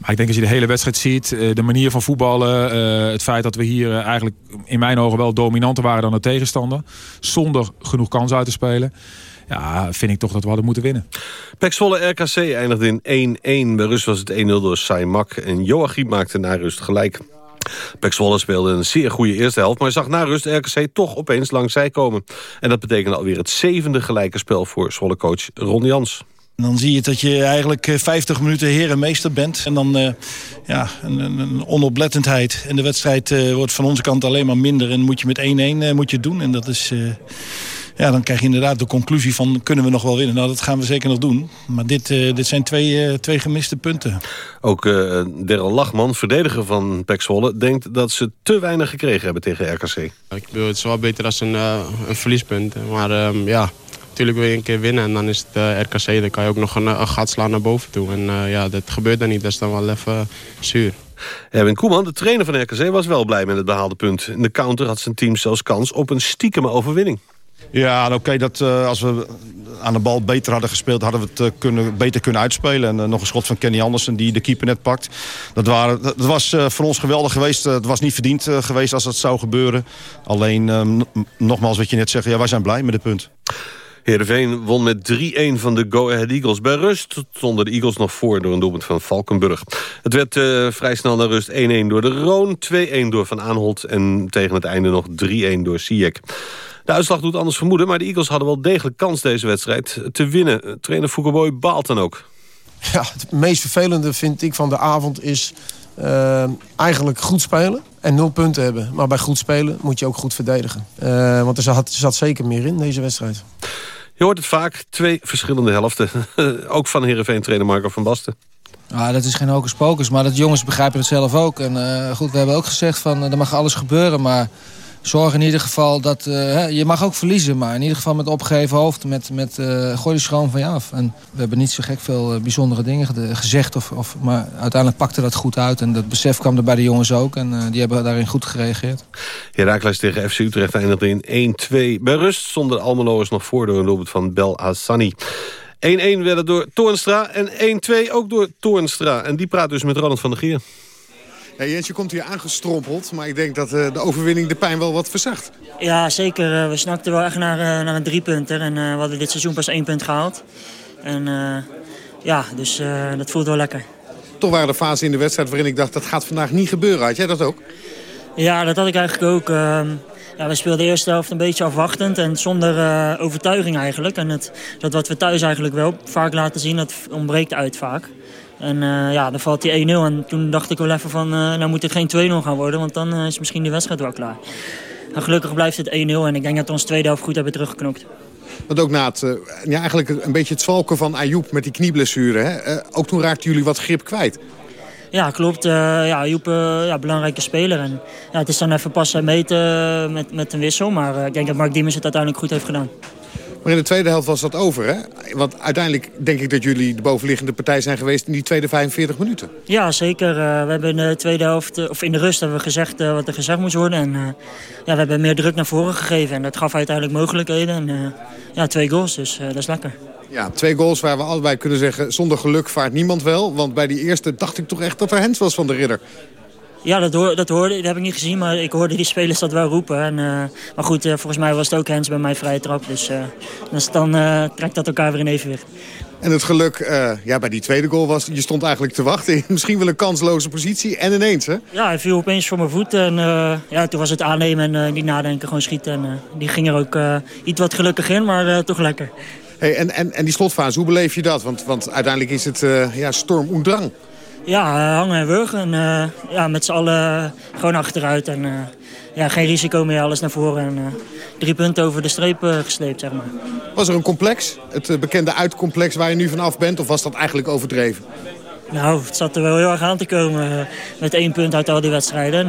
Maar ik denk als je de hele wedstrijd ziet... eh, de manier van voetballen... eh, het feit dat we hier eigenlijk in mijn ogen wel dominanter waren dan de tegenstander... zonder genoeg kans uit te spelen... Ja, vind ik toch dat we hadden moeten winnen. Pek Zwolle RKC eindigde in 1-1. Bij rust was het 1-0 door Saimak. En Joachim maakte na rust gelijk. Pek Zwolle speelde een zeer goede eerste helft... maar zag na rust RKC toch opeens langs zij komen. En dat betekende alweer het zevende gelijke spel voor Zwolle-coach Ron Jans. Dan zie je dat je eigenlijk eh, 50 minuten heer meester bent. En dan eh, ja, een, een, onoplettendheid. En de wedstrijd eh, wordt van onze kant alleen maar minder. En moet je met 1-1 eh, moet je doen. En dat is... ja, dan krijg je inderdaad de conclusie van kunnen we nog wel winnen. Nou, dat gaan we zeker nog doen. Maar dit, eh, dit zijn twee, eh, twee gemiste punten. Ook eh Daryl Lachman, verdediger van Pek Zwolle... denkt dat ze te weinig gekregen hebben tegen RKC. Ik bedoel, het is wel beter als een, een verliespunt. Maar ehm, ja, natuurlijk wil je een keer winnen en dan is het RKC. Dan kan je ook nog een, een gat slaan naar boven toe. En eh, ja, dat gebeurt dan niet. Dat is dan wel even zuur. Erwin Koeman, de trainer van RKC, was wel blij met het behaalde punt. In de counter had zijn team zelfs kans op een stiekeme overwinning. Ja, en oké, dat eh, als we aan de bal beter hadden gespeeld... hadden we het eh, kunnen, beter kunnen uitspelen. En eh, nog een schot van Kenny Andersen die de keeper net pakt. Dat, waren, dat was voor ons geweldig geweest. Het was niet verdiend geweest als dat zou gebeuren. Alleen, eh, n- nogmaals wat je net zegt, ja, wij zijn blij met het punt. Heerenveen won met 3-1 van de Go Ahead Eagles. Bij rust stonden de Eagles nog voor door een doelpunt van Valkenburg. Het werd vrij snel naar rust 1-1 door de Roon, 2-1 door Van Aanholt... en tegen het einde nog 3-1 door Sijek. De uitslag doet anders vermoeden, maar de Eagles hadden wel degelijk kans deze wedstrijd te winnen. Trainer Foucault baalt dan ook. Ja, het meest vervelende vind ik van de avond is eh, eigenlijk goed spelen en nul punten hebben. Maar bij goed spelen moet je ook goed verdedigen. Eh, want er zat, er zat zeker meer in deze wedstrijd. Je hoort het vaak, twee verschillende helften. ook van Heerenveen trainer Marco van Basten. Ah, dat is geen hocus pocus, maar dat jongens begrijpen het zelf ook. En eh, goed, we hebben ook gezegd van er mag alles gebeuren, maar zorg in ieder geval dat... hè, je mag ook verliezen, maar in ieder geval met opgeheven hoofd, met, met eh, gooi de schroom van je af. En we hebben niet zo gek veel eh, bijzondere dingen gezegd, of, of, maar uiteindelijk pakte dat goed uit. En dat besef kwam er bij de jongens ook en die hebben daarin goed gereageerd. Heracles tegen FC Utrecht eindigde in 1-2. Bij rust de Almeloers nog voor door een van Bel Hassani. 1-1 werd het door Toornstra en 1-2 ook door Toornstra. En die praat dus met Ronald van der Geer. Jens, je komt hier aangestrompeld, maar ik denk dat eh, de overwinning de pijn wel wat verzacht. Ja, zeker. Eh, We snakten wel echt naar, eh, naar een driepunter. En we hadden dit seizoen pas één punt gehaald. En ja, dus dat voelt wel lekker. Toch waren er fasen in de wedstrijd waarin ik dacht dat gaat vandaag niet gebeuren. Had jij dat ook? Ja, dat had ik eigenlijk ook. Ehm, ja, we speelden de eerste helft een beetje afwachtend en zonder overtuiging eigenlijk. En het, dat wat we thuis eigenlijk wel vaak laten zien, dat ontbreekt uit vaak. En eh, ja, dan valt die 1-0 en toen dacht ik wel even van, eh, nou moet het geen 2-0 gaan worden, want dan eh, is misschien de wedstrijd wel klaar. En gelukkig blijft het 1-0 en ik denk dat we ons tweede helft goed hebben teruggeknokt. Want ook na het, ja, eigenlijk een beetje het zwalken van Ayoub met die knieblessure. Hè? Ook toen raakten jullie wat grip kwijt. Ja, klopt. Eh, ja, Joep, ja, belangrijke speler. En, ja, het is dan even passen en meten met, met een wissel. Maar ik denk dat Mark Diemers het uiteindelijk goed heeft gedaan. Maar in de tweede helft was dat over, hè? Want uiteindelijk denk ik dat jullie de bovenliggende partij zijn geweest in die tweede 45 minuten. Ja, zeker. Eh, we hebben in de tweede helft, eh, of in de rust, hebben we gezegd eh, wat er gezegd moest worden. En ja, we hebben meer druk naar voren gegeven. En dat gaf uiteindelijk mogelijkheden. En ja, twee goals, dus dat is lekker. Ja, twee goals waar we allebei kunnen zeggen... zonder geluk vaart niemand wel. Want bij die eerste dacht ik toch echt dat er Hens was van de ridder. Ja, dat, hoor, dat hoorde dat heb ik niet gezien, maar ik hoorde die spelers dat wel roepen. En, eh, maar goed, eh, volgens mij was het ook Hens bij mijn vrije trap. Dus, eh, dus dan trekt dat elkaar weer in evenwicht. En het geluk ja, bij die tweede goal was... je stond eigenlijk te wachten in misschien wel een kansloze positie. En ineens, hè? Ja, hij viel opeens voor mijn voet. En ja, toen was het aannemen en eh, niet nadenken, gewoon schieten. En die ging er ook iets wat gelukkig in, maar toch lekker. Hey, en, en, en die slotfase, hoe beleef je dat? Want, want uiteindelijk is het ja, storm en drang. Ja, eh, hangen en wurgen. En eh, ja, met z'n allen gewoon achteruit. En eh, ja, geen risico meer, alles naar voren. En drie punten over de streep gesleept, zeg maar. Was er een complex? Het bekende uitcomplex waar je nu vanaf bent? Of was dat eigenlijk overdreven? Nou, het zat er wel heel erg aan te komen. met één punt uit al die wedstrijden. En,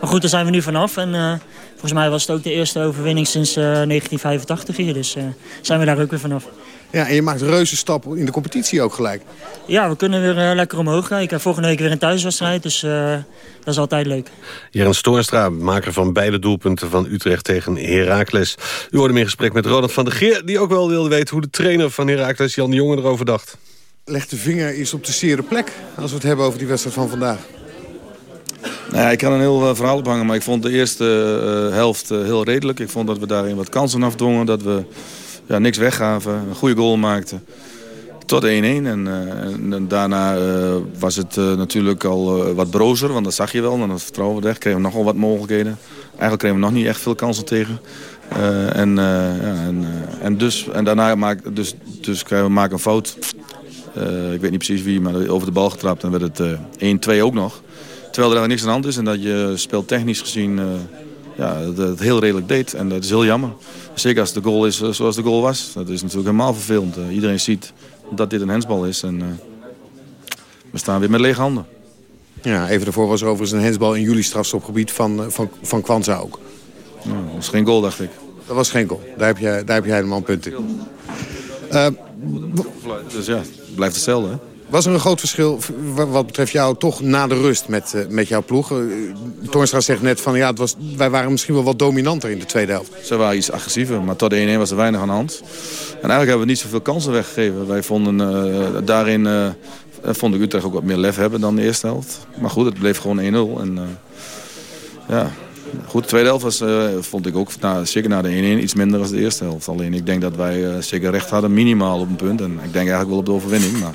maar goed, daar zijn we nu vanaf. En volgens mij was het ook de eerste overwinning sinds eh, 1985 hier. Dus zijn we daar ook weer vanaf. Ja, en je maakt reuze stappen in de competitie ook gelijk. Ja, we kunnen weer eh, lekker omhoog kijken. Volgende week weer een thuiswedstrijd, dus eh, dat is altijd leuk. Jeren Stoornstra, maker van beide doelpunten van Utrecht tegen Heracles. U hoorde hem in gesprek met Ronald van der Geer... die ook wel wilde weten hoe de trainer van Heracles, Jan de Jonge, erover dacht. Leg de vinger eens op de zere plek als we het hebben over die wedstrijd van vandaag. Nou ja, ik kan een heel uh, verhaal ophangen, maar ik vond de eerste uh, helft uh, heel redelijk. Ik vond dat we daarin wat kansen afdwongen, dat we ja, niks weggaven, een goede goal maakten. Tot 1-1 en, en, daarna was het natuurlijk al wat brozer, want dat zag je wel. Dan het vertrouwen weg, kregen we nog wel wat mogelijkheden. Eigenlijk kregen we nog niet echt veel kansen tegen. en, ja, en, en, dus, en daarna maak, dus, dus we maken een fout. ik weet niet precies wie, maar over de bal getrapt en werd het 1-2 ook nog. Terwijl er eigenlijk niks aan de hand is en dat je speeltechnisch gezien uh, ja, het heel redelijk deed. En dat is heel jammer. Zeker als de goal is uh, zoals de goal was. Dat is natuurlijk helemaal vervelend. Uh, iedereen ziet dat dit een hensbal is. En we staan weer met lege handen. Ja, even daarvoor was er overigens een hensbal in jullie strafstopgebied van, van, van Kwanza ook. dat was geen goal, dacht ik. Dat was geen goal. Daar heb je, daar heb je helemaal een punt in. dus ja, het blijft hetzelfde, hè? Was er een groot verschil wat betreft jou toch na de rust met, uh, met jouw ploeg? Uh, Toornstra zegt net van ja, het was, wij waren misschien wel wat dominanter in de tweede helft. Ze waren iets agressiever, maar tot de 1-1 was er weinig aan de hand. En eigenlijk hebben we niet zoveel kansen weggegeven. Wij vonden uh, daarin, vond ik Utrecht ook wat meer lef hebben dan de eerste helft. Maar goed, het bleef gewoon 1-0. En ja, goed, de tweede helft was, vond ik ook, na, zeker na de 1-1, iets minder dan de eerste helft. Alleen ik denk dat wij zeker recht hadden, minimaal op een punt. En ik denk eigenlijk wel op de overwinning, maar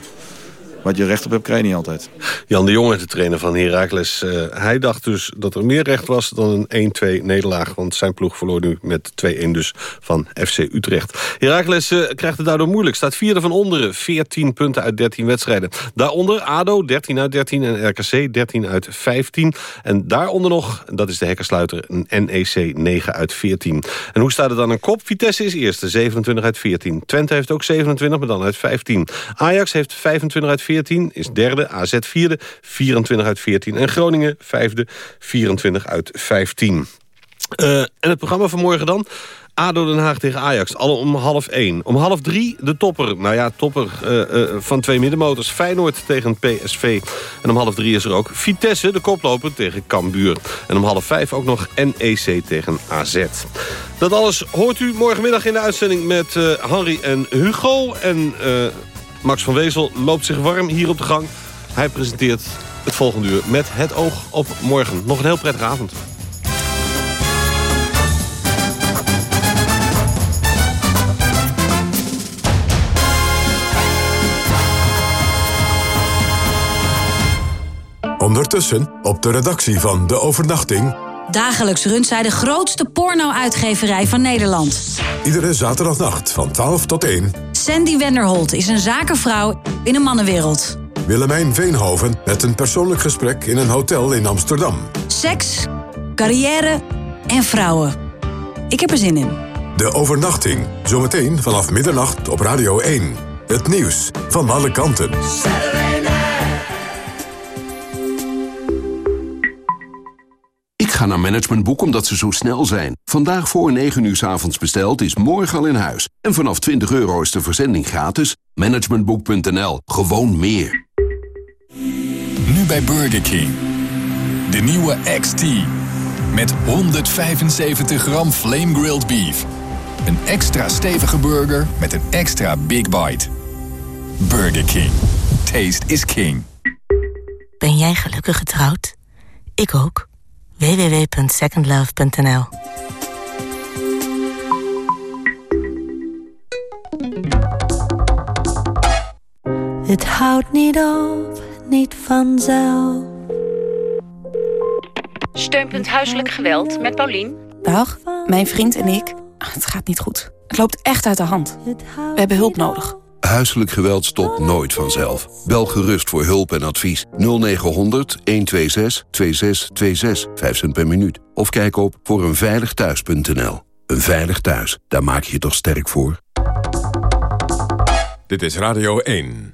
wat je recht op hebt, krijg je niet altijd. Jan de Jonge, de trainer van Heracles. Uh, hij dacht dus dat er meer recht was dan een 1-2 nederlaag. Want zijn ploeg verloor nu met 2-1 dus van FC Utrecht. Heracles uh, krijgt het daardoor moeilijk. Staat vierde van onderen. 14 punten uit 13 wedstrijden. Daaronder ADO 13 uit 13 en RKC 13 uit 15. En daaronder nog, dat is de hekkersluiter, een NEC 9 uit 14. En hoe staat het dan een kop? Vitesse is eerste, 27 uit 14. Twente heeft ook 27, maar dan uit 15. Ajax heeft 25 uit 14. 14 is derde, AZ vierde, 24 uit 14. En Groningen vijfde, 24 uit 15. Uh, en het programma van morgen dan... ADO Den Haag tegen Ajax, alle om half één. Om half drie de topper, nou ja, topper uh, uh, van twee middenmotors. Feyenoord tegen PSV. En om half drie is er ook Vitesse, de koploper, tegen Cambuur. En om half vijf ook nog NEC tegen AZ. Dat alles hoort u morgenmiddag in de uitzending met Henry en Hugo. En Max van Wezel loopt zich warm hier op de gang. Hij presenteert het volgende uur met het oog op morgen. Nog een heel prettige avond. Ondertussen op de redactie van De Overnachting... Dagelijks runt zij de grootste porno-uitgeverij van Nederland. Iedere zaterdagnacht van 12 tot 1. Sandy Wenderholt is een zakenvrouw in een mannenwereld. Willemijn Veenhoven met een persoonlijk gesprek in een hotel in Amsterdam. Seks, carrière en vrouwen. Ik heb er zin in. De overnachting, zometeen vanaf middernacht op Radio 1. Het nieuws van alle kanten. Ga naar Managementboek omdat ze zo snel zijn. Vandaag voor 9 uur s avonds besteld is morgen al in huis. En vanaf 20 euro is de verzending gratis. Managementboek.nl. Gewoon meer. Nu bij Burger King. De nieuwe XT. Met 175 gram flame grilled beef. Een extra stevige burger met een extra big bite. Burger King. Taste is king. Ben jij gelukkig getrouwd? Ik ook www.secondlove.nl Het houdt niet op, niet vanzelf. Steunpunt Huiselijk Geweld met Paulien. Dag, mijn vriend en ik. Het gaat niet goed. Het loopt echt uit de hand. We hebben hulp nodig. Huiselijk geweld stopt nooit vanzelf. Bel gerust voor hulp en advies 0900 126 2626, 5 cent per minuut. Of kijk op voor eenveiligthuis.nl. Een veilig thuis, daar maak je je toch sterk voor? Dit is Radio 1.